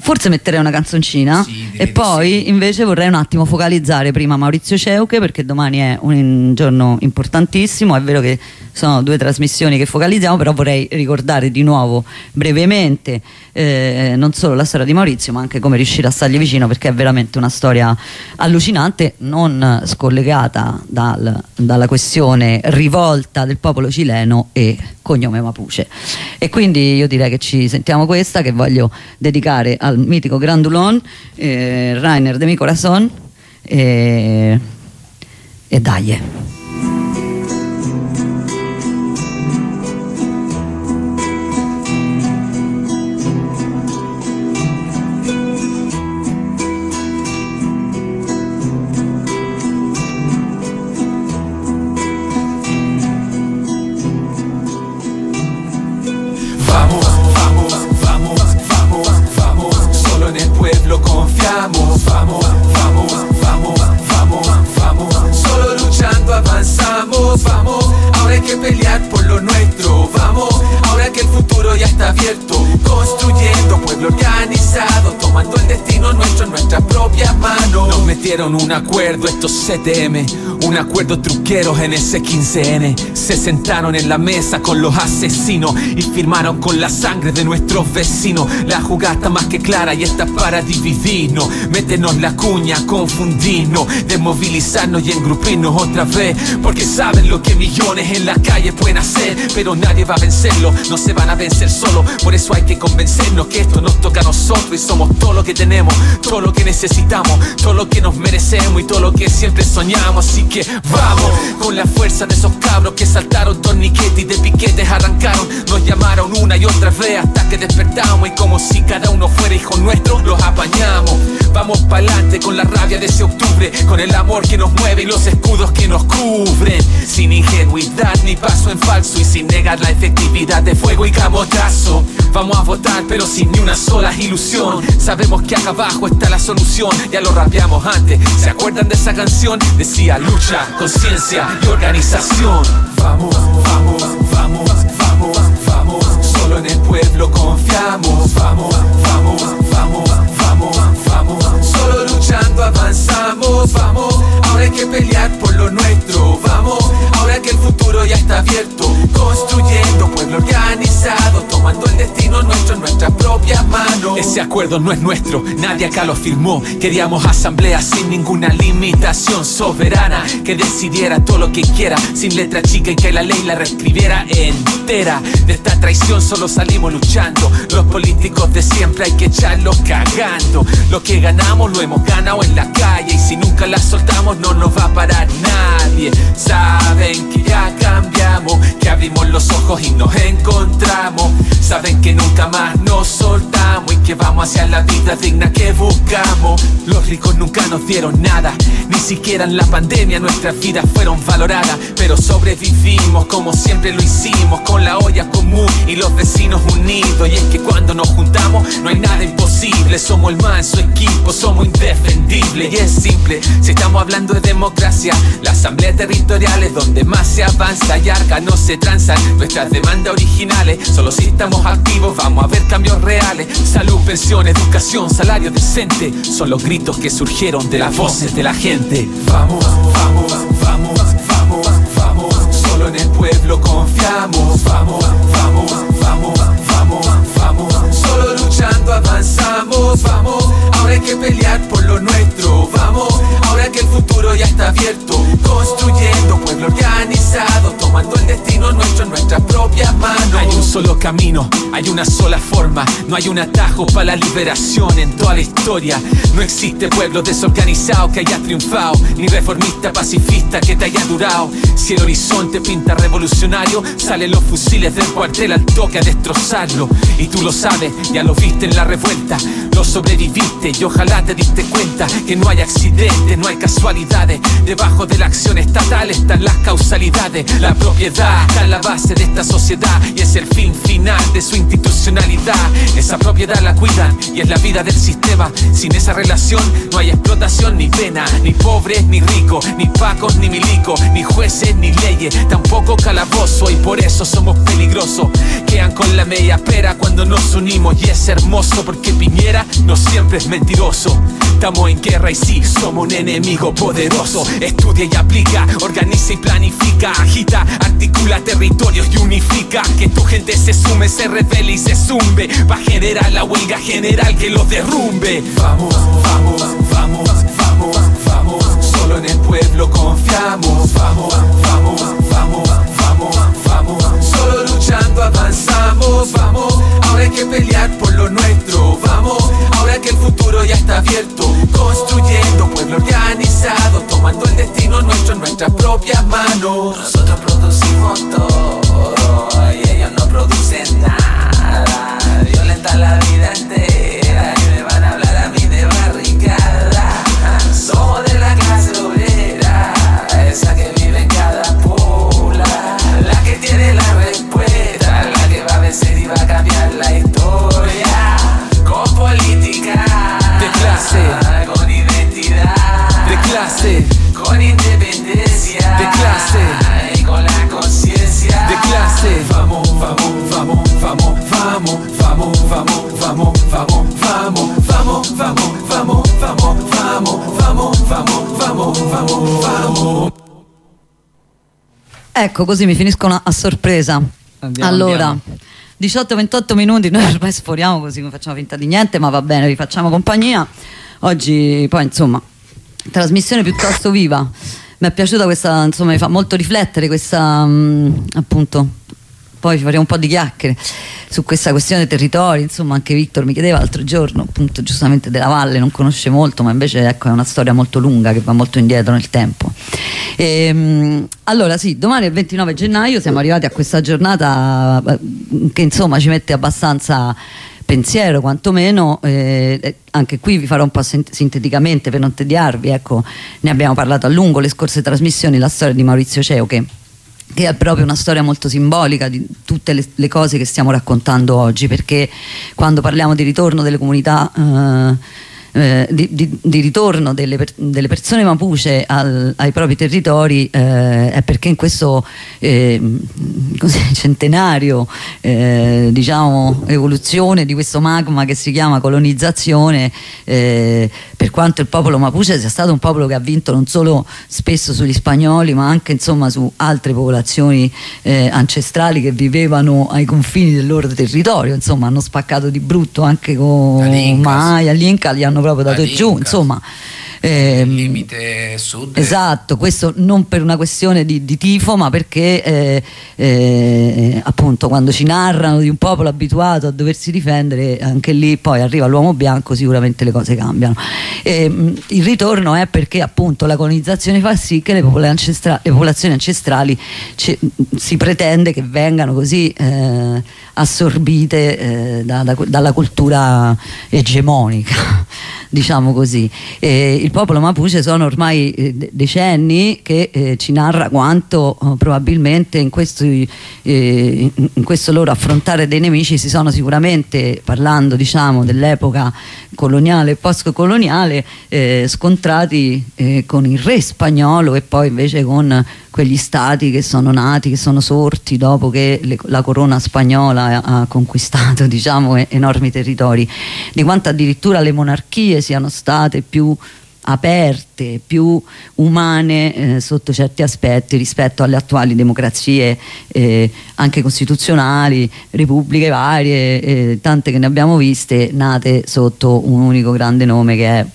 Forse metterei una canzoncina Sì, e poi sì. invece vorrei un attimo focalizzare prima Maurizio Ceuche perché domani è un giorno importantissimo, è vero che sono due trasmissioni che focalizziamo, però vorrei ricordare di nuovo brevemente eh, non solo la storia di Maurizio ma anche come riuscire a stargli vicino perché è veramente una storia allucinante, non scollegata dal- dalla questione rivolta del popolo cileno e cognome Mapuche. E quindi io direi che ci sentiamo questa che voglio dedicare al mitico Grandulon, eh, Rainer de mi corazon e, e dai. Metieron un acuerdo estos CTM. Un acuerdo truqueros en ese 15N. Se sentaron en la mesa con los asesinos y firmaron con la sangre de nuestros vecinos. La jugada está más que clara y está para dividirnos. Métenos la cuña, confundirnos, desmovilizarnos y engrupirnos otra vez. Porque saben lo que millones en la calle pueden hacer, pero nadie va a vencerlo. No se van a vencer solo, por eso hay que convencernos que esto nos toca a nosotros y somos todo lo que tenemos, todo lo que necesitamos, todo lo que nos merecemos y todo lo que siempre soñamos. Así que vamos con la fuerza de esos cabros que saltaron torniquetes y de piquetes arrancaron, nos llamaron una y otra vez hasta que despertamos y como si cada uno fuera hijo nuestro, los apañamos. Vamos pa'lante con la rabia de ese octubre, con el amor que nos mueve y los escudos que nos cubren, sin ingenuidad ni paso en falso y sin negar la efectividad de fuego y camotazo. Vamos a votar pero sin ni una sola ilusión. Sabemos que acá abajo está la solución, ya lo rapeamos antes. ¿Se acuerdan de esa canción? Decía lucha, conciencia y organización. Vamos, vamos, vamos, vamos, vamos. Solo en el pueblo confiamos. Vamos, vamos, vamos, vamos, vamos. Solo luchando avanzamos. Vamos, ahora hay que pelear por lo nuestro. Vamos, ahora que el futuro ya está abierto. Construyendo pueblo organizado, tomando el destino nuestro en nuestras propias manos. Ese acuerdo no es nuestro, nadie acá lo firmó. Queríamos asamblea sin ninguna limitación soberana que decidiera todo lo que quiera, sin letra chica y que la ley la reescribiera entera. De esta traición solo salimos luchando. Los políticos de siempre hay que echarlos cagando. Lo que ganamos lo hemos ganado en la calle y si nunca la soltamos no nos va a parar nadie. Saben que ya cambiamos, que abrimos los ojos y nos encontramos. Saben que nunca más nos soltamos y que vamos hacia la vida digna que buscamos. Los ricos nunca nos dieron nada, ni siquiera en la pandemia nuestras vidas fueron valoradas. Pero sobrevivimos como siempre lo hicimos, con la olla común y los vecinos unidos. Y es que cuando nos juntamos no hay nada imposible, somos el más en su equipo, somos indefendibles. Y es simple, si estamos hablando de democracia, la asamblea territorial es donde más se avanza y arca no se transan nuestras demandas originales. Solo si estamos activos vamos a ver cambios reales. Salud, pensión, educación, salario decente son los gritos que surgieron de las voces de la gente. Vamos, vamos, vamos, vamos, vamos. Solo en el pueblo confiamos. Vamos, vamos, vamos, vamos, vamos. Luchando avanzamos. Vamos, ahora hay que pelear por lo nuestro. Vamos, ahora que el futuro ya está abierto. Construyendo pueblo organizado, tomando el destino nuestro en nuestras propias manos. Hay un solo camino, hay una sola forma. No hay un atajo para la liberación en toda la historia. No existe pueblo desorganizado que haya triunfado, ni reformista pacifista que te haya durado. Si el horizonte pinta revolucionario, salen los fusiles del cuartel al toque a destrozarlo. Y tú lo sabes, ya lo viste en la revuelta. Lo sobreviviste y ojalá te diste cuenta que no hay accidentes, no hay casualidades. Debajo de la acción estatal están las causalidades. La propiedad está en la base de esta sociedad y es el fin final de su institucionalidad. Esa propiedad la cuidan y es la vida del sistema. Sin esa relación no hay explotación ni pena, ni pobre ni rico, ni pacos ni milico, ni jueces ni leyes, tampoco calabozo y por eso somos peligrosos. Quedan con la media pera cuando nos unimos y hermoso porque Piñera no siempre es mentiroso. Estamos en guerra y sí, somos un enemigo poderoso. Estudia y aplica, organiza y planifica, agita, articula territorios y unifica. Que tu gente se sume, se revele y se zumbe. Va a generar la huelga general que los derrumbe. Vamos, vamos, vamos, vamos, vamos. Solo en el pueblo confiamos. Vamos, vamos, vamos, vamos, vamos. Avanzamos. Vamos, ahora hay que pelear por lo nuestro. Vamos, ahora que el futuro ya está abierto. Construyendo pueblo organizado, tomando el destino nuestro en nuestras propias manos. Nosotros producimos todo y ellos no producen nada. Violentan la vida entera vamos, vamos, vamos, vamos. Ecco, così mi finiscono a sorpresa. Andiamo, allora, andiamo. 18-28 minuti, noi ormai sforiamo così, non facciamo finta di niente, ma va bene, vi facciamo compagnia. Oggi, poi, insomma, trasmissione piuttosto viva. Mi è piaciuta questa, insomma, mi fa molto riflettere questa, mm, appunto, poi ci faremo un po' di chiacchiere su questa questione dei territori, insomma anche Victor mi chiedeva l'altro giorno, appunto giustamente della Valle, non conosce molto, ma invece ecco è una storia molto lunga che va molto indietro nel tempo. Ehm, allora sì, domani è il 29 gennaio, siamo arrivati a questa giornata eh, che insomma ci mette abbastanza pensiero quantomeno eh, eh, anche qui vi farò un po' sint- sinteticamente per non tediarvi ecco ne abbiamo parlato a lungo le scorse trasmissioni la storia di Maurizio Ceo che che è proprio una storia molto simbolica di tutte le, le cose che stiamo raccontando oggi, perché quando parliamo di ritorno delle comunità eh, eh, di, di- di ritorno delle, delle persone mapuche al- ai propri territori eh, è perché in questo eh, centenario eh, diciamo evoluzione di questo magma che si chiama colonizzazione eh, per quanto il popolo mapuche sia stato un popolo che ha vinto non solo spesso sugli spagnoli ma anche insomma su altre popolazioni ancestrali che vivevano ai confini del loro territorio insomma hanno spaccato di brutto anche con. Maya gli Inca li hanno proprio dato giù insomma ehm, Il limite sud. Esatto, questo non per una questione di, di tifo, ma perché eh, eh, appunto quando ci narrano di un popolo abituato a doversi difendere, anche lì poi arriva l'uomo bianco, sicuramente le cose cambiano. E, mh, il ritorno è perché appunto la colonizzazione fa sì che le, ancestra- le popolazioni ancestrali si pretende che vengano così eh, assorbite eh, da- da- dalla cultura egemonica diciamo così. Eh, il popolo Mapuche sono ormai eh, de- decenni che eh, ci narra quanto eh, probabilmente in, questi, eh, in- questo loro affrontare dei nemici si sono sicuramente, parlando diciamo dell'epoca coloniale e post-coloniale, eh, scontrati con il re spagnolo e poi invece con quegli stati che sono nati, che sono sorti dopo che le- la corona spagnola ha, ha conquistato diciamo, enormi territori, di quanto addirittura le monarchie siano state più aperte, più umane eh, sotto certi aspetti rispetto alle attuali democrazie eh, anche costituzionali, repubbliche varie, eh, tante che ne abbiamo viste nate sotto un unico grande nome che è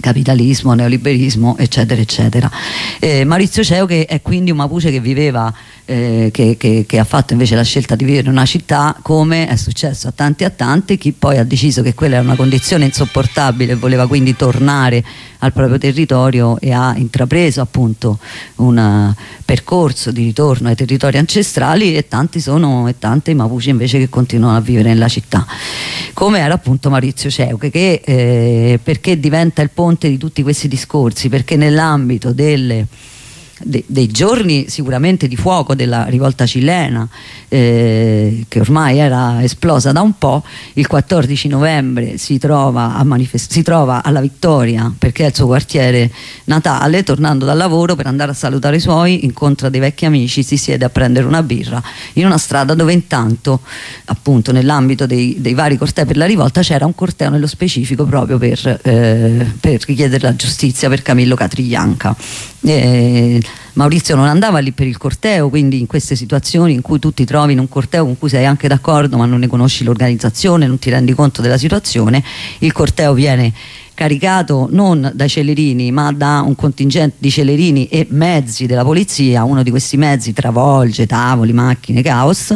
capitalismo, neoliberismo, eccetera, eccetera. Eh, Maurizio Ceo che è quindi un Mapuche che viveva, eh, che, che- che ha fatto invece la scelta di vivere in una città, come è successo a tanti e a tanti, chi poi ha deciso che quella era una condizione insopportabile e voleva quindi tornare al proprio territorio e ha intrapreso appunto un eh, percorso di ritorno ai territori ancestrali e tanti sono e tante i Mapuche invece che continuano a vivere nella città. Come era appunto Maurizio Ceuche che eh, perché diventa il ponte di tutti questi discorsi perché nell'ambito delle de- dei giorni sicuramente di fuoco della rivolta cilena eh, che ormai era esplosa da un po' il 14 novembre si trova, si trova alla Vittoria perché è il suo quartiere natale tornando dal lavoro per andare a salutare i suoi incontra dei vecchi amici si siede a prendere una birra in una strada dove intanto appunto nell'ambito dei, dei vari cortei per la rivolta c'era un corteo nello specifico proprio per, eh, per richiedere la giustizia per Camillo Catriglianca. Eh, Maurizio non andava lì per il corteo, quindi in queste situazioni in cui tu ti trovi in un corteo con cui sei anche d'accordo ma non ne conosci l'organizzazione, non ti rendi conto della situazione, il corteo viene caricato non dai celerini ma da un contingente di celerini e mezzi della polizia, uno di questi mezzi travolge tavoli, macchine, caos,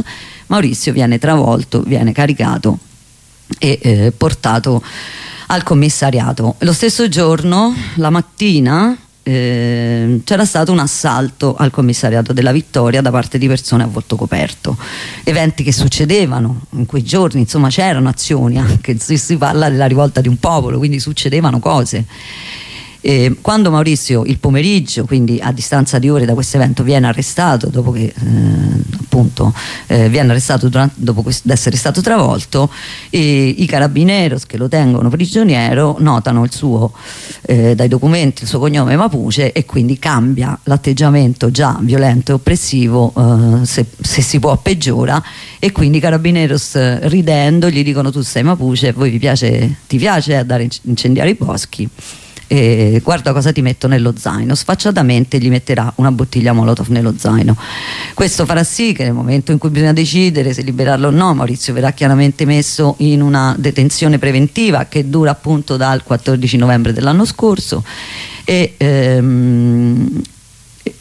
Maurizio viene travolto, viene caricato e eh, portato al commissariato. Lo stesso giorno, la mattina, eh, c'era stato un assalto al commissariato della Vittoria da parte di persone a volto coperto. Eventi che succedevano in quei giorni, insomma c'erano azioni anche, si, si parla della rivolta di un popolo, quindi succedevano cose. E quando Maurizio il pomeriggio, quindi a distanza di ore da questo evento, viene arrestato dopo che eh, appunto eh, viene arrestato durante, dopo essere stato travolto, i carabineros che lo tengono prigioniero notano il suo eh, dai documenti il suo cognome Mapuche e quindi cambia l'atteggiamento già violento e oppressivo, eh, se, se si può peggiora e quindi i carabineros eh, ridendo gli dicono tu sei Mapuche, voi vi piace, ti piace andare a inc- incendiare i boschi? E guarda cosa ti metto nello zaino. Sfacciatamente gli metterà una bottiglia molotov nello zaino. Questo farà sì che nel momento in cui bisogna decidere se liberarlo o no Maurizio verrà chiaramente messo in una detenzione preventiva che dura appunto dal 14 novembre dell'anno scorso e ehm,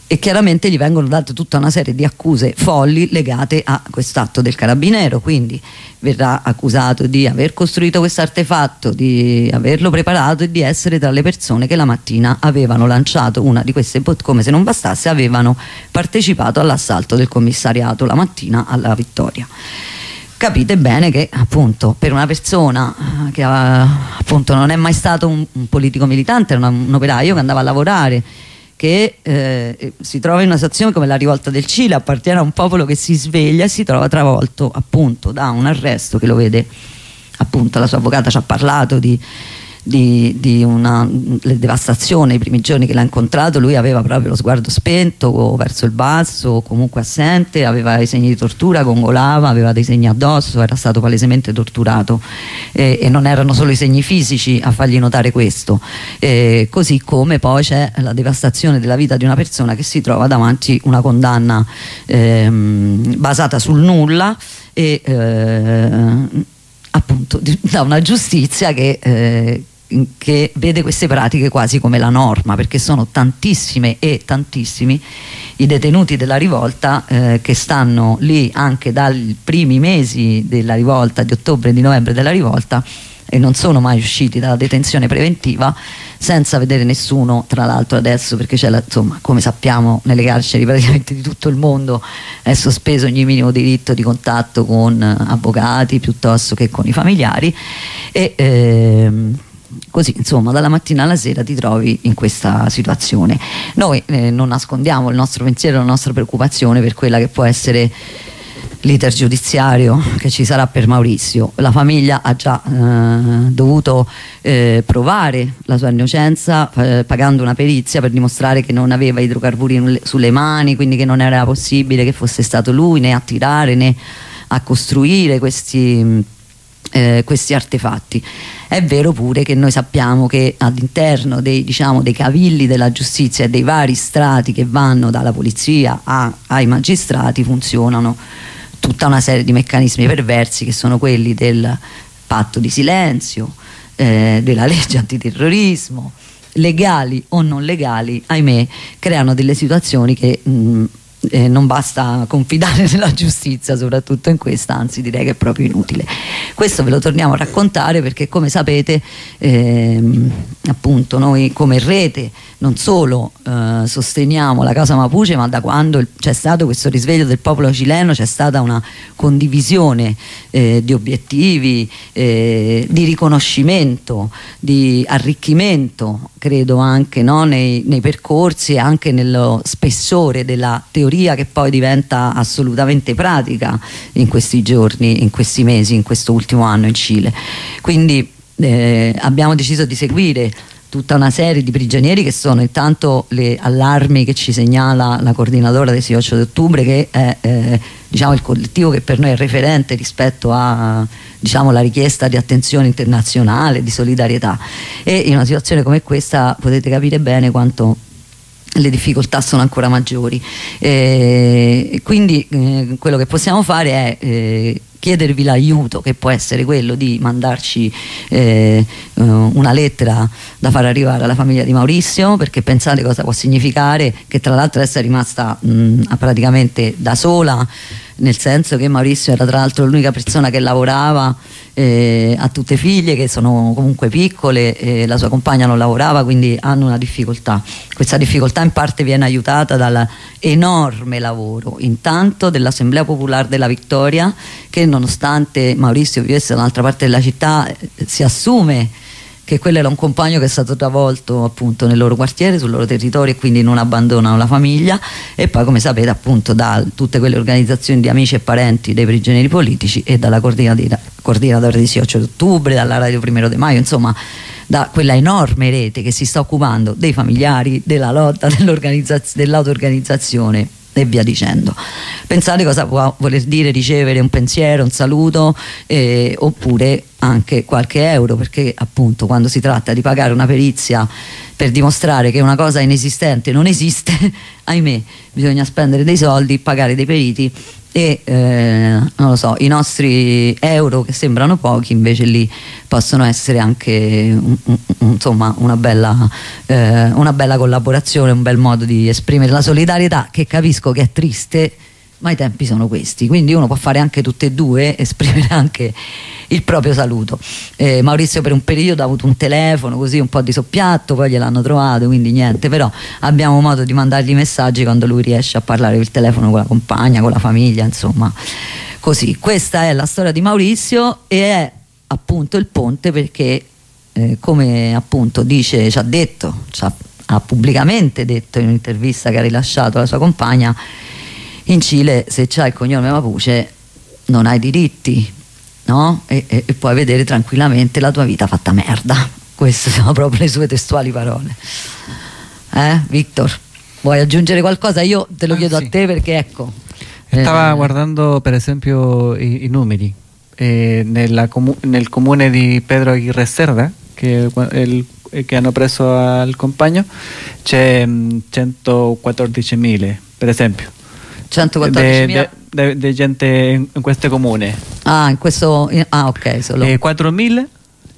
e chiaramente gli vengono date tutta una serie di accuse folli legate a quest'atto del carabiniero, quindi verrà accusato di aver costruito questo artefatto, di averlo preparato e di essere tra le persone che la mattina avevano lanciato una di queste bot- come se non bastasse, avevano partecipato all'assalto del commissariato la mattina alla vittoria. Capite bene che appunto per una persona eh, che ha- appunto non è mai stato un, un politico militante, era una- un operaio che andava a lavorare che eh, si trova in una situazione come la rivolta del Cile, appartiene a un popolo che si sveglia e si trova travolto appunto da un arresto che lo vede appunto la sua avvocata ci ha parlato di, di, di una devastazione i primi giorni che l'ha incontrato lui aveva proprio lo sguardo spento o verso il basso o comunque assente aveva i segni di tortura gongolava aveva dei segni addosso era stato palesemente torturato. E, e non erano solo i segni fisici a fargli notare questo. Eh, così come poi c'è la devastazione della vita di una persona che si trova davanti una condanna ehm, basata sul nulla e eh, appunto da una giustizia che, eh, che vede queste pratiche quasi come la norma, perché sono tantissime e tantissimi i detenuti della rivolta eh, che stanno lì anche dai primi mesi della rivolta, di ottobre e di novembre della rivolta e non sono mai usciti dalla detenzione preventiva senza vedere nessuno, tra l'altro adesso perché c'è la, insomma, come sappiamo nelle carceri praticamente di tutto il mondo è sospeso ogni minimo diritto di contatto con eh, avvocati piuttosto che con i familiari. E ehm, così insomma dalla mattina alla sera ti trovi in questa situazione noi eh, non nascondiamo il nostro pensiero la nostra preoccupazione per quella che può essere l'iter giudiziario che ci sarà per Maurizio. La famiglia ha già eh, dovuto eh, provare la sua innocenza eh, pagando una perizia per dimostrare che non aveva idrocarburi sulle mani, quindi che non era possibile che fosse stato lui né a tirare né a costruire questi, eh, questi artefatti. È vero pure che noi sappiamo che all'interno dei, diciamo, dei cavilli della giustizia e dei vari strati che vanno dalla polizia a- ai magistrati funzionano tutta una serie di meccanismi perversi che sono quelli del patto di silenzio, eh, della legge antiterrorismo, legali o non legali, ahimè, creano delle situazioni che mh, eh, non basta confidare nella giustizia, soprattutto in questa, anzi direi che è proprio inutile. Questo ve lo torniamo a raccontare perché come sapete ehm, appunto noi come rete non solo eh, sosteniamo la causa Mapuche ma da quando c'è stato questo risveglio del popolo cileno c'è stata una condivisione eh, di obiettivi, eh, di riconoscimento, di arricchimento credo anche no, nei, nei percorsi e anche nello spessore della teoria che poi diventa assolutamente pratica in questi giorni, in questi mesi, in questo ultimo anno in Cile. Quindi eh, abbiamo deciso di seguire tutta una serie di prigionieri che sono intanto le allarmi che ci segnala la coordinatore del 18 di ottobre che è eh, diciamo, il collettivo che per noi è referente rispetto a diciamo, richiesta di attenzione internazionale, di solidarietà e in una situazione come questa potete capire bene quanto le difficoltà sono ancora maggiori. Eh, quindi eh, quello che possiamo fare è eh, chiedervi l'aiuto che può essere quello di mandarci eh, eh, una lettera da far arrivare alla famiglia di Maurizio perché pensate cosa può significare che tra l'altro essa è rimasta mh, praticamente da sola nel senso che Maurizio era tra l'altro l'unica persona che lavorava eh, ha tutte figlie che sono comunque piccole e la sua compagna non lavorava quindi hanno una difficoltà. Questa difficoltà in parte viene aiutata dall'enorme lavoro intanto dell'Assemblea Popolare della Vittoria che nonostante Maurizio vivesse da un'altra parte della città eh, si assume che quello era un compagno che è stato travolto appunto nel loro quartiere, sul loro territorio e quindi non abbandonano la famiglia. E poi come sapete appunto da tutte quelle organizzazioni di amici e parenti dei prigionieri politici e dalla coordinatore, di 18 ottobre, dalla Radio Primero De Maio, insomma da quella enorme rete che si sta occupando dei familiari, della lotta, dell'auto-organizzazione e via dicendo. Pensate cosa può voler dire ricevere un pensiero, un saluto eh, oppure anche qualche euro perché appunto quando si tratta di pagare una perizia per dimostrare che una cosa inesistente non esiste, ahimè, bisogna spendere dei soldi, pagare dei periti e eh, non lo so, i nostri euro che sembrano pochi invece lì possono essere anche un- un- insomma una bella, eh, una bella collaborazione, un bel modo di esprimere la solidarietà che capisco che è triste ma i tempi sono questi, quindi uno può fare anche tutte e due, esprimere anche il proprio saluto. Eh, Maurizio per un periodo ha avuto un telefono così un po' di soppiatto, poi gliel'hanno trovato, quindi niente, però abbiamo modo di mandargli messaggi quando lui riesce a parlare il telefono con la compagna, con la famiglia, insomma, così. Questa è la storia di Maurizio e è appunto il ponte perché eh, come appunto dice, ci ha detto, ci ha, ha pubblicamente detto in un'intervista che ha rilasciato alla sua compagna, in Cile se c'hai il cognome Mapuche non hai diritti, no? E, e- e puoi vedere tranquillamente la tua vita fatta merda. Queste sono proprio le sue testuali parole. Eh, Victor? Vuoi aggiungere qualcosa? Io te lo Ah, chiedo sì. a te perché ecco. Stava eh, guardando per esempio i, i numeri. Eh, comu- nel comune di Pedro Aguirre Cerda, che, il- che hanno preso al compagno, c'è mm, 114.000, per esempio. 114.000. De, de- de gente in, questo comune. Ah, in questo. in- ah, ok, solo. E 4.000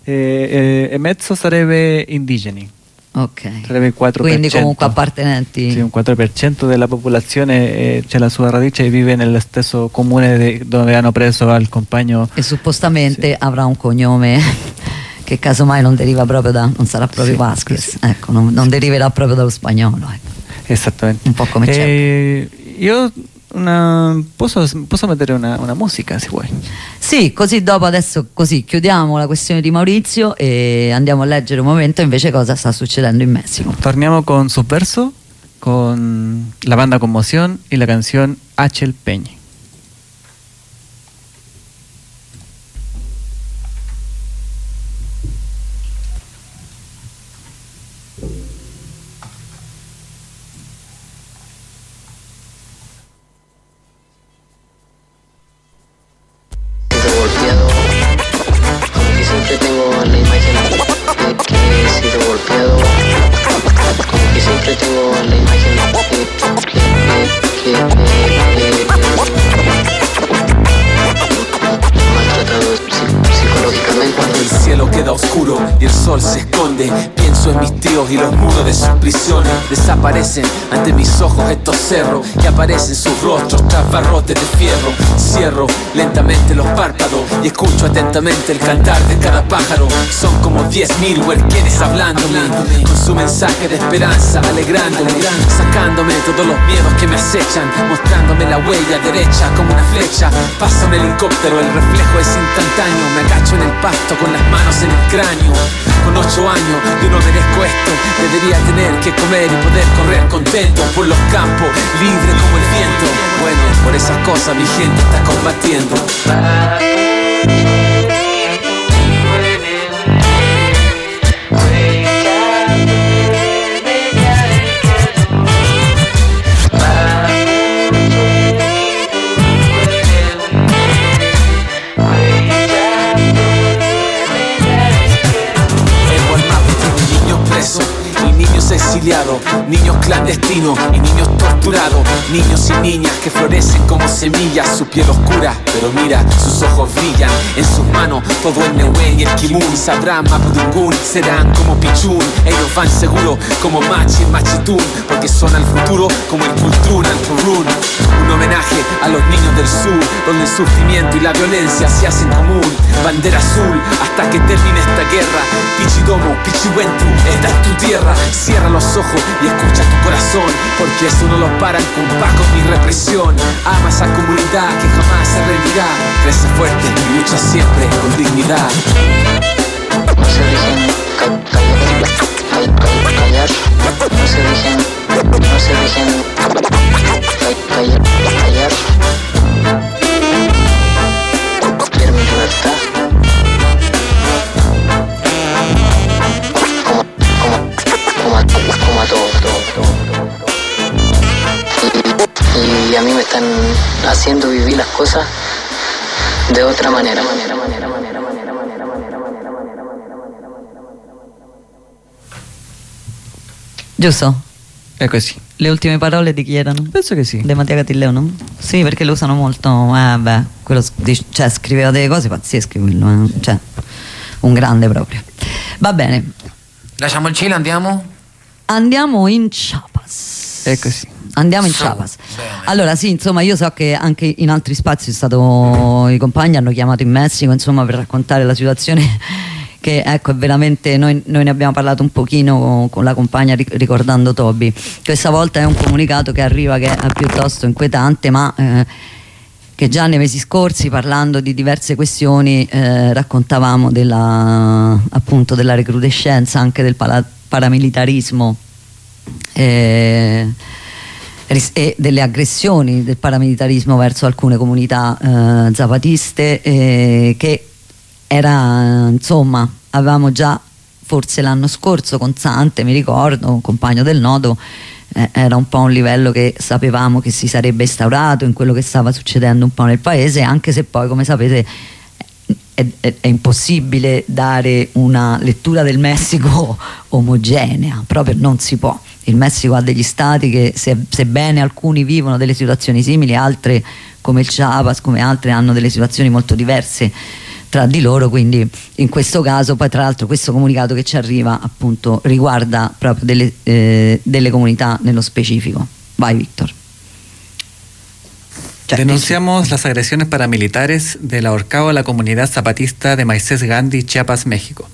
eh, eh, e mezzo sarebbe indigeni. ok. Sarebbe il 4%. Quindi comunque appartenenti. Sì, un 4% della popolazione eh, c'è la sua radice e vive nello stesso comune de- dove hanno preso al compagno. E suppostamente avrà un cognome che casomai non deriva proprio da. non sarà proprio Sì, Vasquez, ecco, non, non deriverà proprio dallo spagnolo. ecco. Esattamente. Un po' come c'è. Io una- posso, posso mettere una, una musica se vuoi. Sì, così dopo adesso così chiudiamo la questione di Maurizio e andiamo a leggere un momento invece cosa sta succedendo in Messico. Torniamo con Subverso, con la banda Conmoción y la canción H. el tengo la imagen de que he sido golpeado, como que siempre tengo la imagen de que, que, que queda oscuro y el sol se esconde, pienso en mis tíos y los muros de sus prisiones. Desaparecen ante mis ojos estos cerros y aparecen sus rostros tras de fierro. Cierro lentamente los párpados y escucho atentamente el cantar de cada pájaro. Son como 10.000 huerquienes hablándome con su mensaje de esperanza, alegrándome, sacándome todos los miedos que me acechan, mostrándome la huella derecha como una flecha. Pasa un helicóptero, el reflejo es instantáneo. Me agacho en el pasto con las manos en el cráneo. Con ocho años yo no merezco esto. Debería tener que comer y poder correr contento por los campos, libre como el viento. Bueno, por esas cosas mi gente está combatiendo. Niños clandestinos y niños torturados, niños y niñas que florecen como semillas, su piel oscura, pero mira, sus ojos brillan, en sus manos todo el Nehuen y el Kimun, sabrán Mapudungun, serán como Pichun, ellos van seguro como Machi Machitun, porque son al futuro como el Kultrun al Purun, un homenaje a los niños del sur, donde el sufrimiento y la violencia se hacen común, bandera azul hasta que termine esta guerra, Pichidomo, Pichihuentru, esta es tu tierra, cierra los ojos y escucha tu corazón, porque eso no lo paran con pacos ni represión, ama esa comunidad que jamás se rendirá, crece fuerte y lucha siempre con dignidad. No se dejen ca- callar, ca- ca- callar, no se dejen, no se dejen ca- callar, callar. Todos. Y, y a mí me están haciendo vivir las cosas de otra manera, manera, manera, manera, manera, manera, manera, manera, manera, manera. Giusto? È così. Le ultime parole di chi erano? Penso che sì. De Mattia Catilleo, no? Sì, perché lo usano molto. Eh, beh, quello cioè, scriveva delle cose pazzesche quello, eh. Cioè, un grande proprio. Va bene, Lasciamo il Cile, andiamo? Andiamo in Chiapas. Ecco sì. Andiamo in Su, Chiapas. bene. Allora, sì, insomma, io so che anche in altri spazi è stato, i compagni hanno chiamato in Messico, insomma, per raccontare la situazione che, ecco, è veramente, noi, noi ne abbiamo parlato un pochino con, con la compagna ric- ricordando Toby. Questa volta è un comunicato che arriva che è piuttosto inquietante, ma... eh, che già nei mesi scorsi parlando di diverse questioni eh, raccontavamo della, appunto della recrudescenza anche del pala- paramilitarismo eh, e delle aggressioni del paramilitarismo verso alcune comunità eh, zapatiste eh, che era insomma avevamo già forse l'anno scorso con Sante mi ricordo un compagno del nodo eh, era un po' un livello che sapevamo che si sarebbe instaurato in quello che stava succedendo un po' nel paese anche se poi come sapete è, è- è impossibile dare una lettura del Messico omogenea, proprio non si può. Il Messico ha degli stati che, se- sebbene alcuni vivono delle situazioni simili, altre come il Chiapas, come altre, hanno delle situazioni molto diverse tra di loro, quindi in questo caso poi tra l'altro questo comunicato che ci arriva appunto riguarda proprio delle, eh, delle comunità nello specifico. Vai Victor. Denunciamos las agresiones paramilitares del ahorcado a la comunidad zapatista de Maicés Gandhi, Chiapas, México.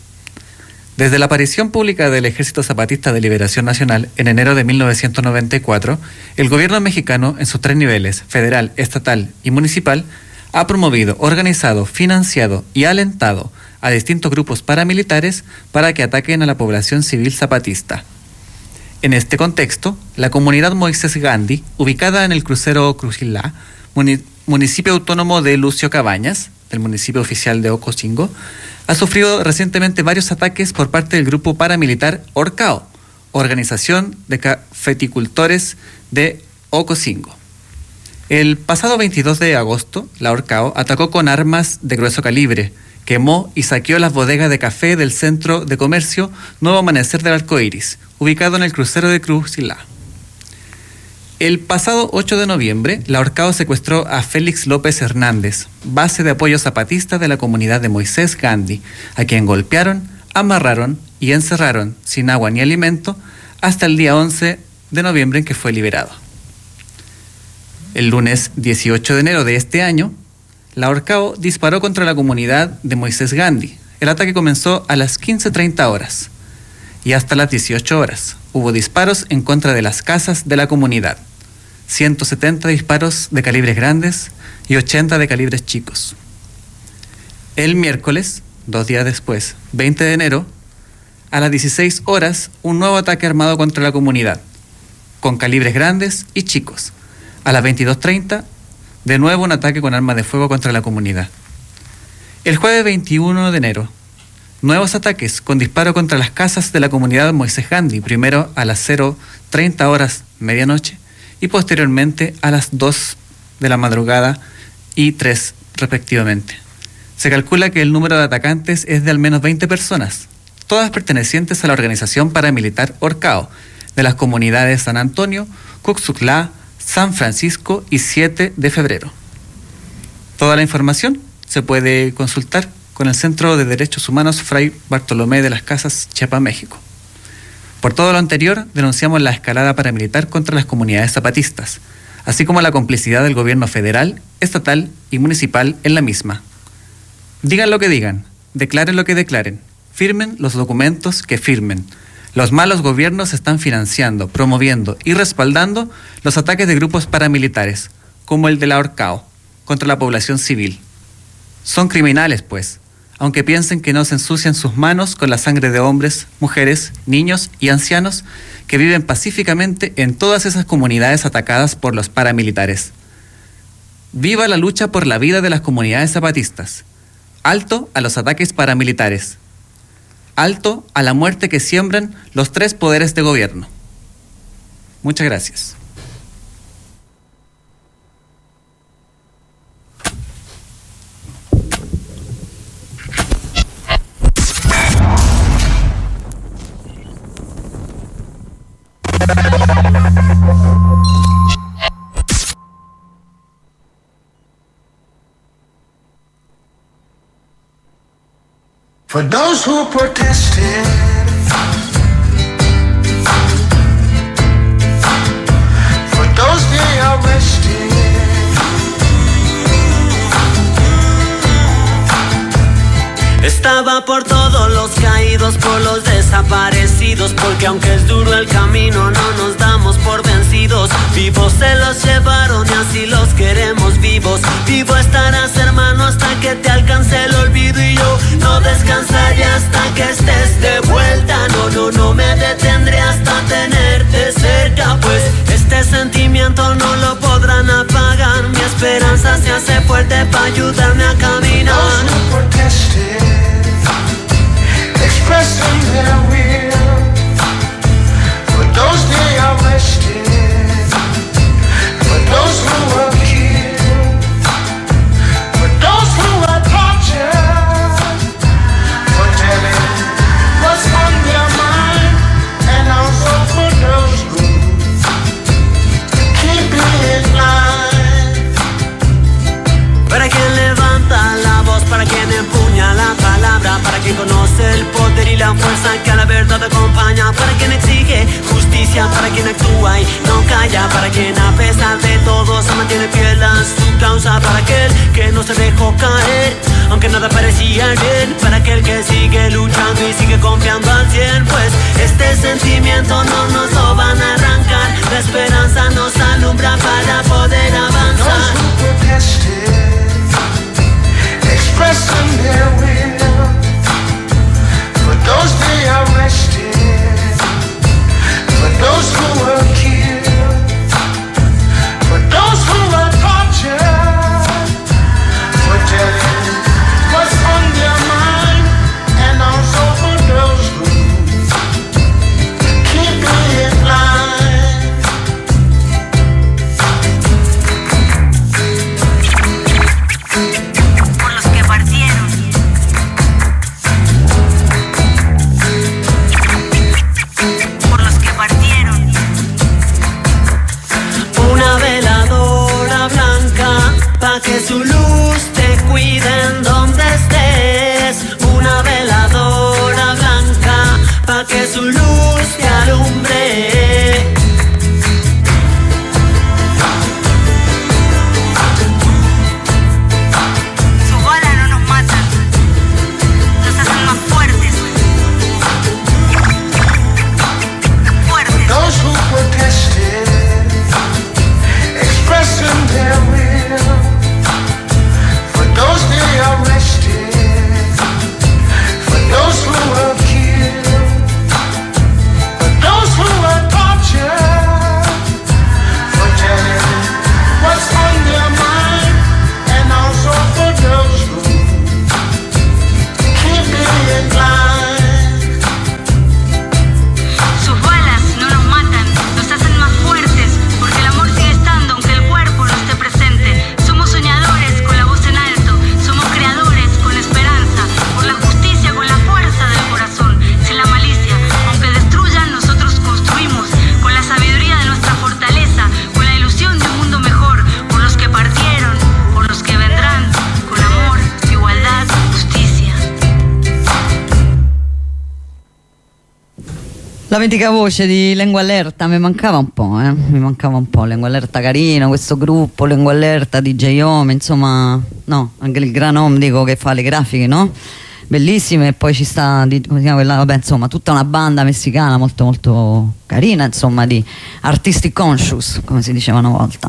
Desde la aparición pública del Ejército Zapatista de Liberación Nacional en enero de 1994, el gobierno mexicano, en sus tres niveles, federal, estatal y municipal, ha promovido, organizado, financiado y alentado a distintos grupos paramilitares para que ataquen a la población civil zapatista. En este contexto, la comunidad Moisés Gandhi, ubicada en el crucero Cruzilá, muni- municipio autónomo de Lucio Cabañas, del municipio oficial de Ocosingo, ha sufrido recientemente varios ataques por parte del grupo paramilitar Orcao, organización de cafeticultores de Ocosingo. El pasado 22 de agosto, la Orcao atacó con armas de grueso calibre, quemó y saqueó las bodegas de café del centro de comercio Nuevo Amanecer del Arco Iris, ubicado en el crucero de Cruzilá. El pasado 8 de noviembre, la Orcao secuestró a Félix López Hernández, base de apoyo zapatista de la comunidad de Moisés Gandhi, a quien golpearon, amarraron y encerraron sin agua ni alimento hasta el día 11 de noviembre en que fue liberado. El lunes 18 de enero de este año, la Orcao disparó contra la comunidad de Moisés Gandhi. El ataque comenzó a las 15.30 horas y hasta las 18 horas. Hubo disparos en contra de las casas de la comunidad. 170 disparos de calibres grandes y 80 de calibres chicos. El miércoles, dos días después, 20 de enero, a las 16 horas, un nuevo ataque armado contra la comunidad, con calibres grandes y chicos. A las 22.30, de nuevo un ataque con armas de fuego contra la comunidad. El jueves 21 de enero, nuevos ataques con disparo contra las casas de la comunidad Moisés Gandhi, primero a las 0.30 horas medianoche y posteriormente a las 2 de la madrugada y 3 respectivamente. Se calcula que el número de atacantes es de al menos 20 personas, todas pertenecientes a la organización paramilitar Orcao, de las comunidades San Antonio, Cuxuclá, San Francisco y 7 de febrero. Toda la información se puede consultar con el Centro de Derechos Humanos Fray Bartolomé de las Casas, Chiapas, México. Por todo lo anterior, denunciamos la escalada paramilitar contra las comunidades zapatistas, así como la complicidad del gobierno federal, estatal y municipal en la misma. Digan lo que digan, declaren lo que declaren, firmen los documentos que firmen. Los malos gobiernos están financiando, promoviendo y respaldando los ataques de grupos paramilitares, como el de la Orcao, contra la población civil. Son criminales, pues, aunque piensen que no se ensucian sus manos con la sangre de hombres, mujeres, niños y ancianos que viven pacíficamente en todas esas comunidades atacadas por los paramilitares. Viva la lucha por la vida de las comunidades zapatistas. Alto a los ataques paramilitares. Alto a la muerte que siembran los tres poderes de gobierno. Muchas gracias. For those who protested, for those they arrested, estaba por todos caídos, por los desaparecidos, porque aunque es duro el camino, no nos damos por vencidos. Vivos se los llevaron y así los queremos vivos. Vivo estarás, hermano, hasta que te alcance el olvido y yo no descansaré hasta que estés de vuelta. No, no, no me detendré hasta tenerte cerca, pues este sentimiento no lo podrán apagar. Mi esperanza se hace fuerte para ayudarme a caminar. expressing their will. For those days are resting. Acompaña, para quien exige justicia, para quien actúa y no calla, para quien a pesar de todo se mantiene fiel a su causa, para aquel que no se dejó caer, aunque nada parecía bien, para aquel que sigue luchando y sigue confiando al cien, pues este sentimiento no nos lo van a arrancar, la esperanza nos alumbra para poder avanzar. Those will. those they are resting, for those who are. Mitica voce di Lengua Allerta mi mancava un po', eh? mi mancava un po'. Lengua Allerta carino, questo gruppo, Lengua Allerta, DJ Home, insomma, no, anche il gran home dico che fa le grafiche, no? Bellissime, e poi ci sta, di- quella, vabbè, insomma, tutta una banda messicana molto molto carina, insomma, di artistic conscious, come si diceva una volta.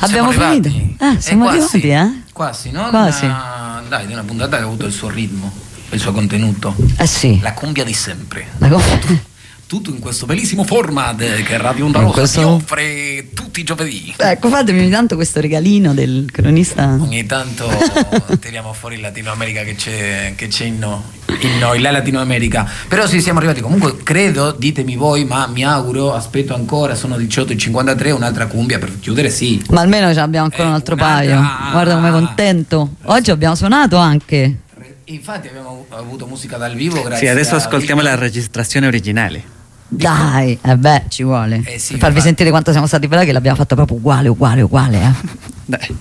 Abbiamo Siamo finito? arrivati? Eh, siamo quasi, arrivati, eh? Quasi, no? Quasi. Una- dai, di una puntata che ha avuto il suo ritmo, il suo contenuto. Eh sì. La cumbia di sempre. La co- Tutto in questo bellissimo format che Radio Onda In Rossa questo- offre tutti i giovedì. Ecco, fatemi ogni tanto questo regalino del cronista. Ogni tanto tiriamo fuori il Latino America che c'è, che c'è in, no- in noi, la Latino America. Però sì, siamo arrivati. Comunque credo, ditemi voi, ma mi auguro, aspetto ancora, sono 18.53, un'altra cumbia per chiudere, sì. Ma almeno ce l'abbiamo ancora un altro paio. Guarda come contento. Oggi abbiamo suonato anche. Infatti abbiamo avuto musica dal vivo grazie Sì, adesso a ascoltiamo la registrazione originale. Dai, eh beh, ci vuole. Eh sì, per farvi infatti. sentire quanto siamo stati bravi che l'abbiamo fatto proprio uguale, uguale, uguale. Eh. Dai.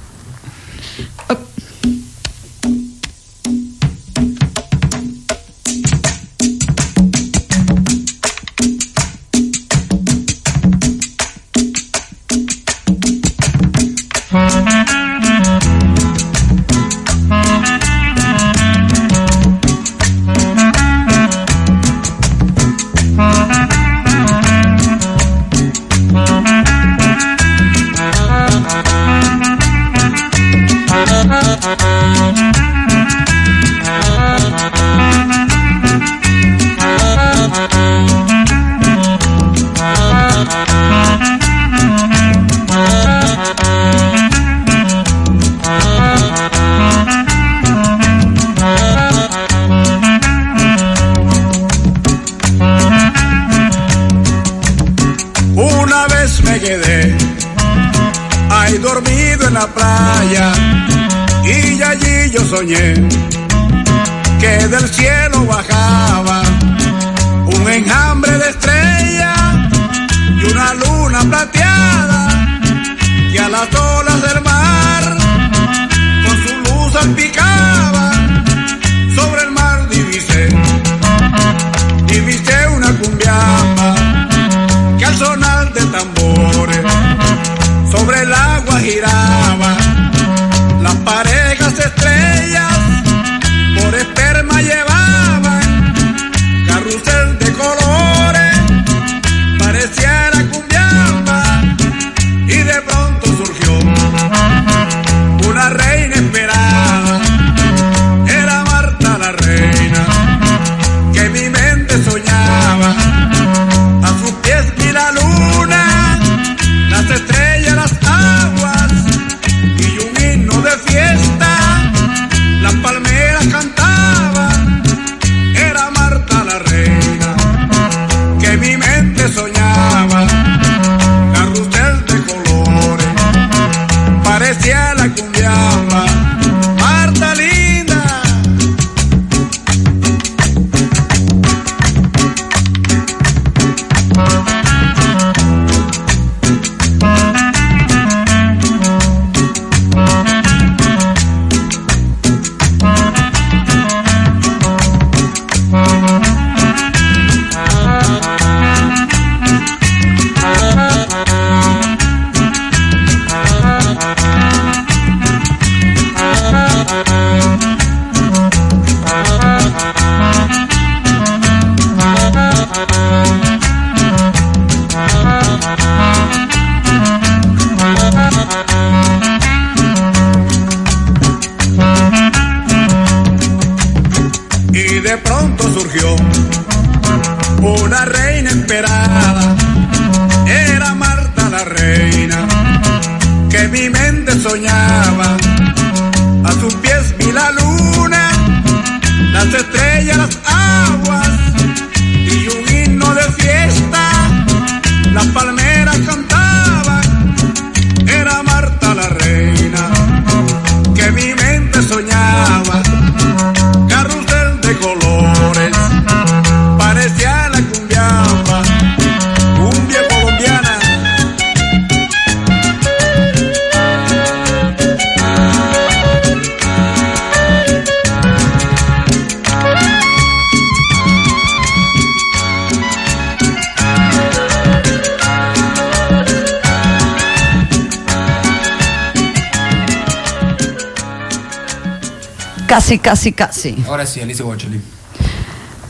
Casi, casi. Ora sì, Elise Voceli.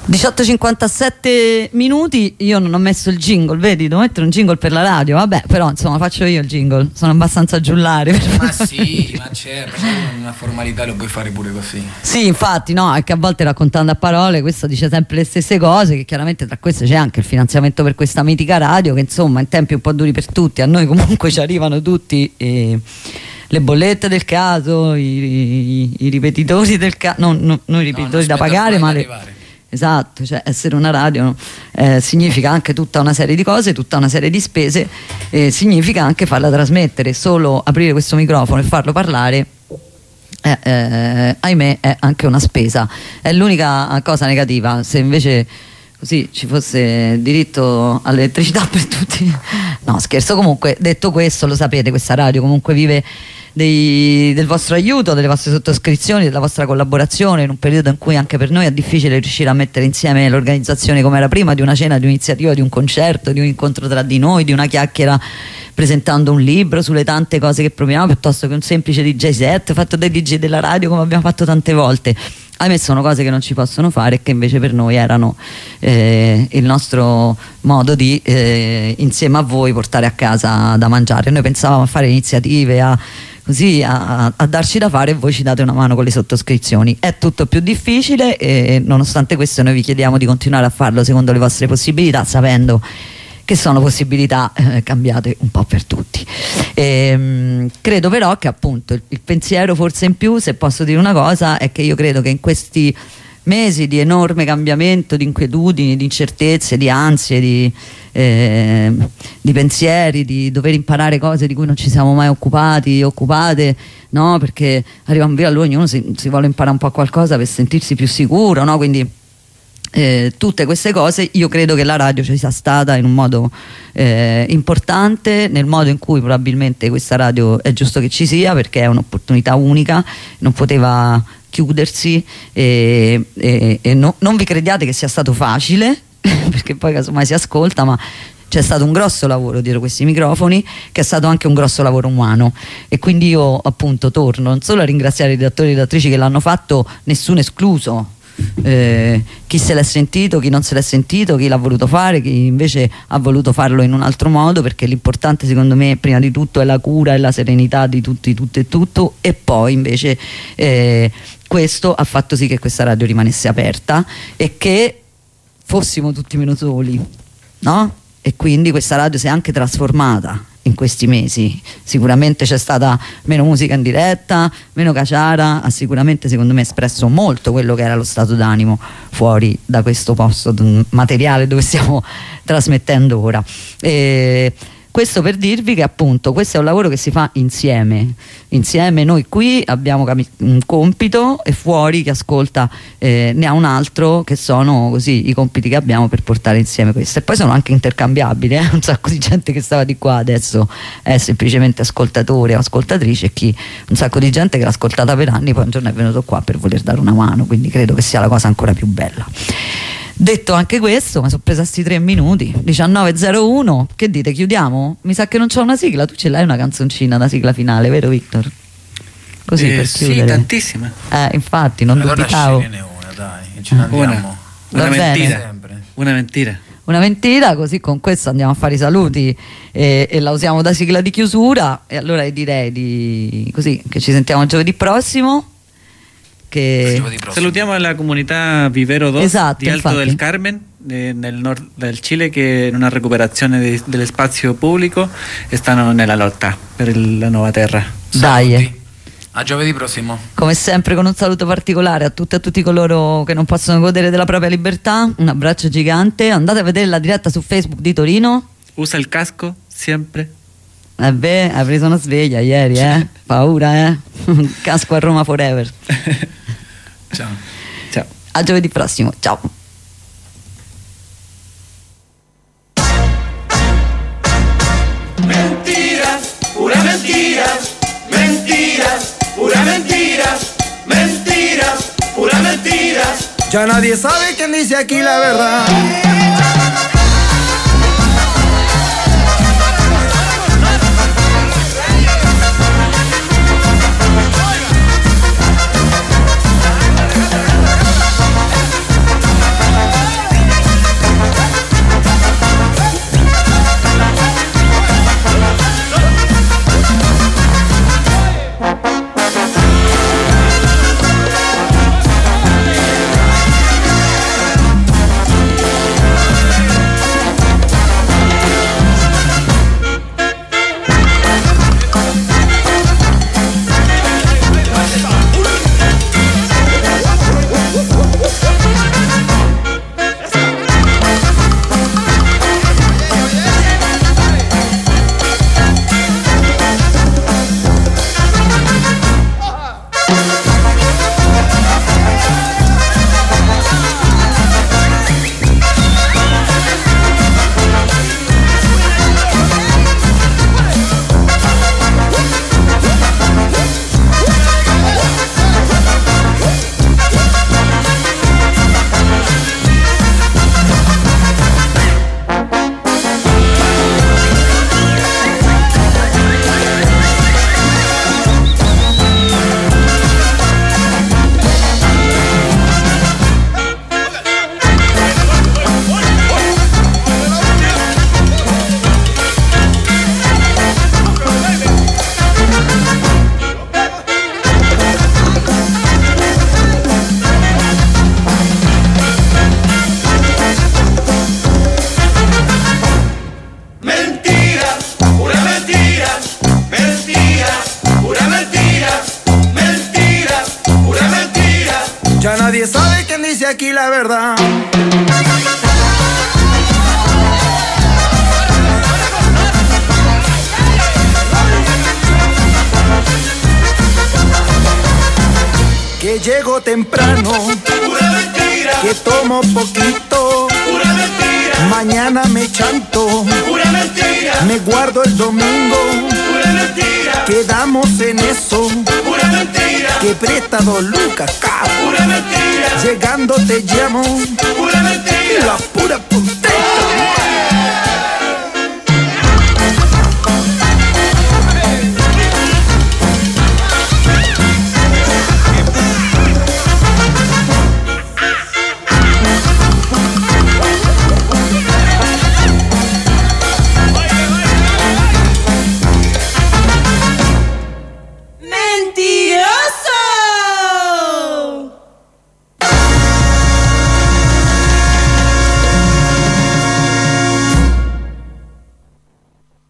18.57 minuti, io non ho messo il jingle, vedi, devo mettere un jingle per la radio, vabbè, però insomma faccio io il jingle, sono abbastanza giullare. Ma sì, ma certo, una formalità lo puoi fare pure così. Sì, infatti, no, è che a volte raccontando a parole questo dice sempre le stesse cose, che chiaramente tra queste c'è anche il finanziamento per questa mitica radio, che insomma in tempi un po' duri per tutti, a noi comunque ci arrivano tutti eh, le bollette del caso, i, i- i ripetitori del caso, no, no, non i ripetitori da pagare, ma le... Esatto, cioè essere una radio no? Eh, significa anche tutta una serie di cose, tutta una serie di spese, eh, significa anche farla trasmettere, solo aprire questo microfono e farlo parlare eh, eh, ahimè è anche una spesa. È l'unica cosa negativa. Se invece così ci fosse diritto all'elettricità per tutti no scherzo comunque detto questo lo sapete questa radio comunque vive dei- del vostro aiuto, delle vostre sottoscrizioni, della vostra collaborazione in un periodo in cui anche per noi è difficile riuscire a mettere insieme l'organizzazione come era prima, di una cena, di un'iniziativa, di un concerto, di un incontro tra di noi, di una chiacchiera presentando un libro sulle tante cose che proviamo piuttosto che un semplice DJ set fatto dai DJ della radio come abbiamo fatto tante volte. A me sono cose che non ci possono fare e che invece per noi erano eh, il nostro modo di eh, insieme a voi portare a casa da mangiare. Noi pensavamo a fare iniziative, a, così, a, a darci da fare e voi ci date una mano con le sottoscrizioni. È tutto più difficile e nonostante questo noi vi chiediamo di continuare a farlo secondo le vostre possibilità, sapendo che sono possibilità eh, cambiate un po' per tutti. Ehm, credo però che appunto il, il pensiero forse in più, se posso dire una cosa, è che io credo che in questi mesi di enorme cambiamento, di inquietudini, di incertezze, di ansie, di, eh, di pensieri, di dover imparare cose di cui non ci siamo mai occupati, occupate, no? perché arriviamo via, allora ognuno si, si vuole imparare un po' qualcosa per sentirsi più sicuro, no? quindi eh, tutte queste cose io credo che la radio ci sia stata in un modo eh, importante nel modo in cui probabilmente questa radio è giusto che ci sia perché è un'opportunità unica non poteva chiudersi e, e- e no- non vi crediate che sia stato facile perché poi casomai si ascolta ma c'è stato un grosso lavoro dietro questi microfoni che è stato anche un grosso lavoro umano. E quindi io appunto torno non solo a ringraziare i redattori e le redattrici che l'hanno fatto nessuno escluso eh, chi se l'è sentito, chi non se l'è sentito, chi l'ha voluto fare, chi invece ha voluto farlo in un altro modo, perché l'importante secondo me prima di tutto è la cura e la serenità di tutti, tutto e tutto, e poi invece eh, questo ha fatto sì che questa radio rimanesse aperta e che fossimo tutti meno soli, no? E quindi questa radio si è anche trasformata in questi mesi. Sicuramente c'è stata meno musica in diretta, meno caciara, ha sicuramente secondo me espresso molto quello che era lo stato d'animo fuori da questo posto materiale dove stiamo trasmettendo ora. E questo per dirvi che appunto questo è un lavoro che si fa insieme, insieme noi qui abbiamo un compito e fuori chi ascolta eh, ne ha un altro che sono così i compiti che abbiamo per portare insieme questo e poi sono anche intercambiabili, eh? un sacco di gente che stava di qua adesso è semplicemente ascoltatore o ascoltatrice e chi un sacco di gente che l'ha ascoltata per anni poi un giorno è venuto qua per voler dare una mano, quindi credo che sia la cosa ancora più bella. Detto anche questo, mi sono presa sti tre minuti, 19.01, che dite, chiudiamo? Mi sa che non c'ho una sigla, tu ce l'hai una canzoncina da sigla finale, vero Victor? Così Eh, per sì, chiudere. tantissime. Eh, infatti, non allora dubitavo. scegliene una, dai, ce ne Una, andiamo. Una bene. mentira. Sempre. Una mentira. Una mentira, così con questo andiamo a fare i saluti e, e la usiamo da sigla di chiusura. E allora direi di, così, che ci sentiamo giovedì prossimo. Che Salutiamo la comunità Vivero 2 Esatto, di Alto infatti. del Carmen, eh, nel nord del Cile, che in una recuperazione de- dello spazio pubblico stanno nella lotta per il- la nuova terra. Dai. A giovedì prossimo. Come sempre con un saluto particolare a tutte e a tutti coloro che non possono godere della propria libertà, un abbraccio gigante, andate a vedere la diretta su Facebook di Torino. Usa il casco sempre. Eh beh, hai preso una sveglia ieri, eh? Paura, eh? Casco a Roma forever. Ciao. Ciao. A giovedì prossimo, ciao. Mentiras, pura mentiras, mentiras, pura mentiras, mentiras, pura mentiras. Ya nadie sabe quién dice aquí la verdad.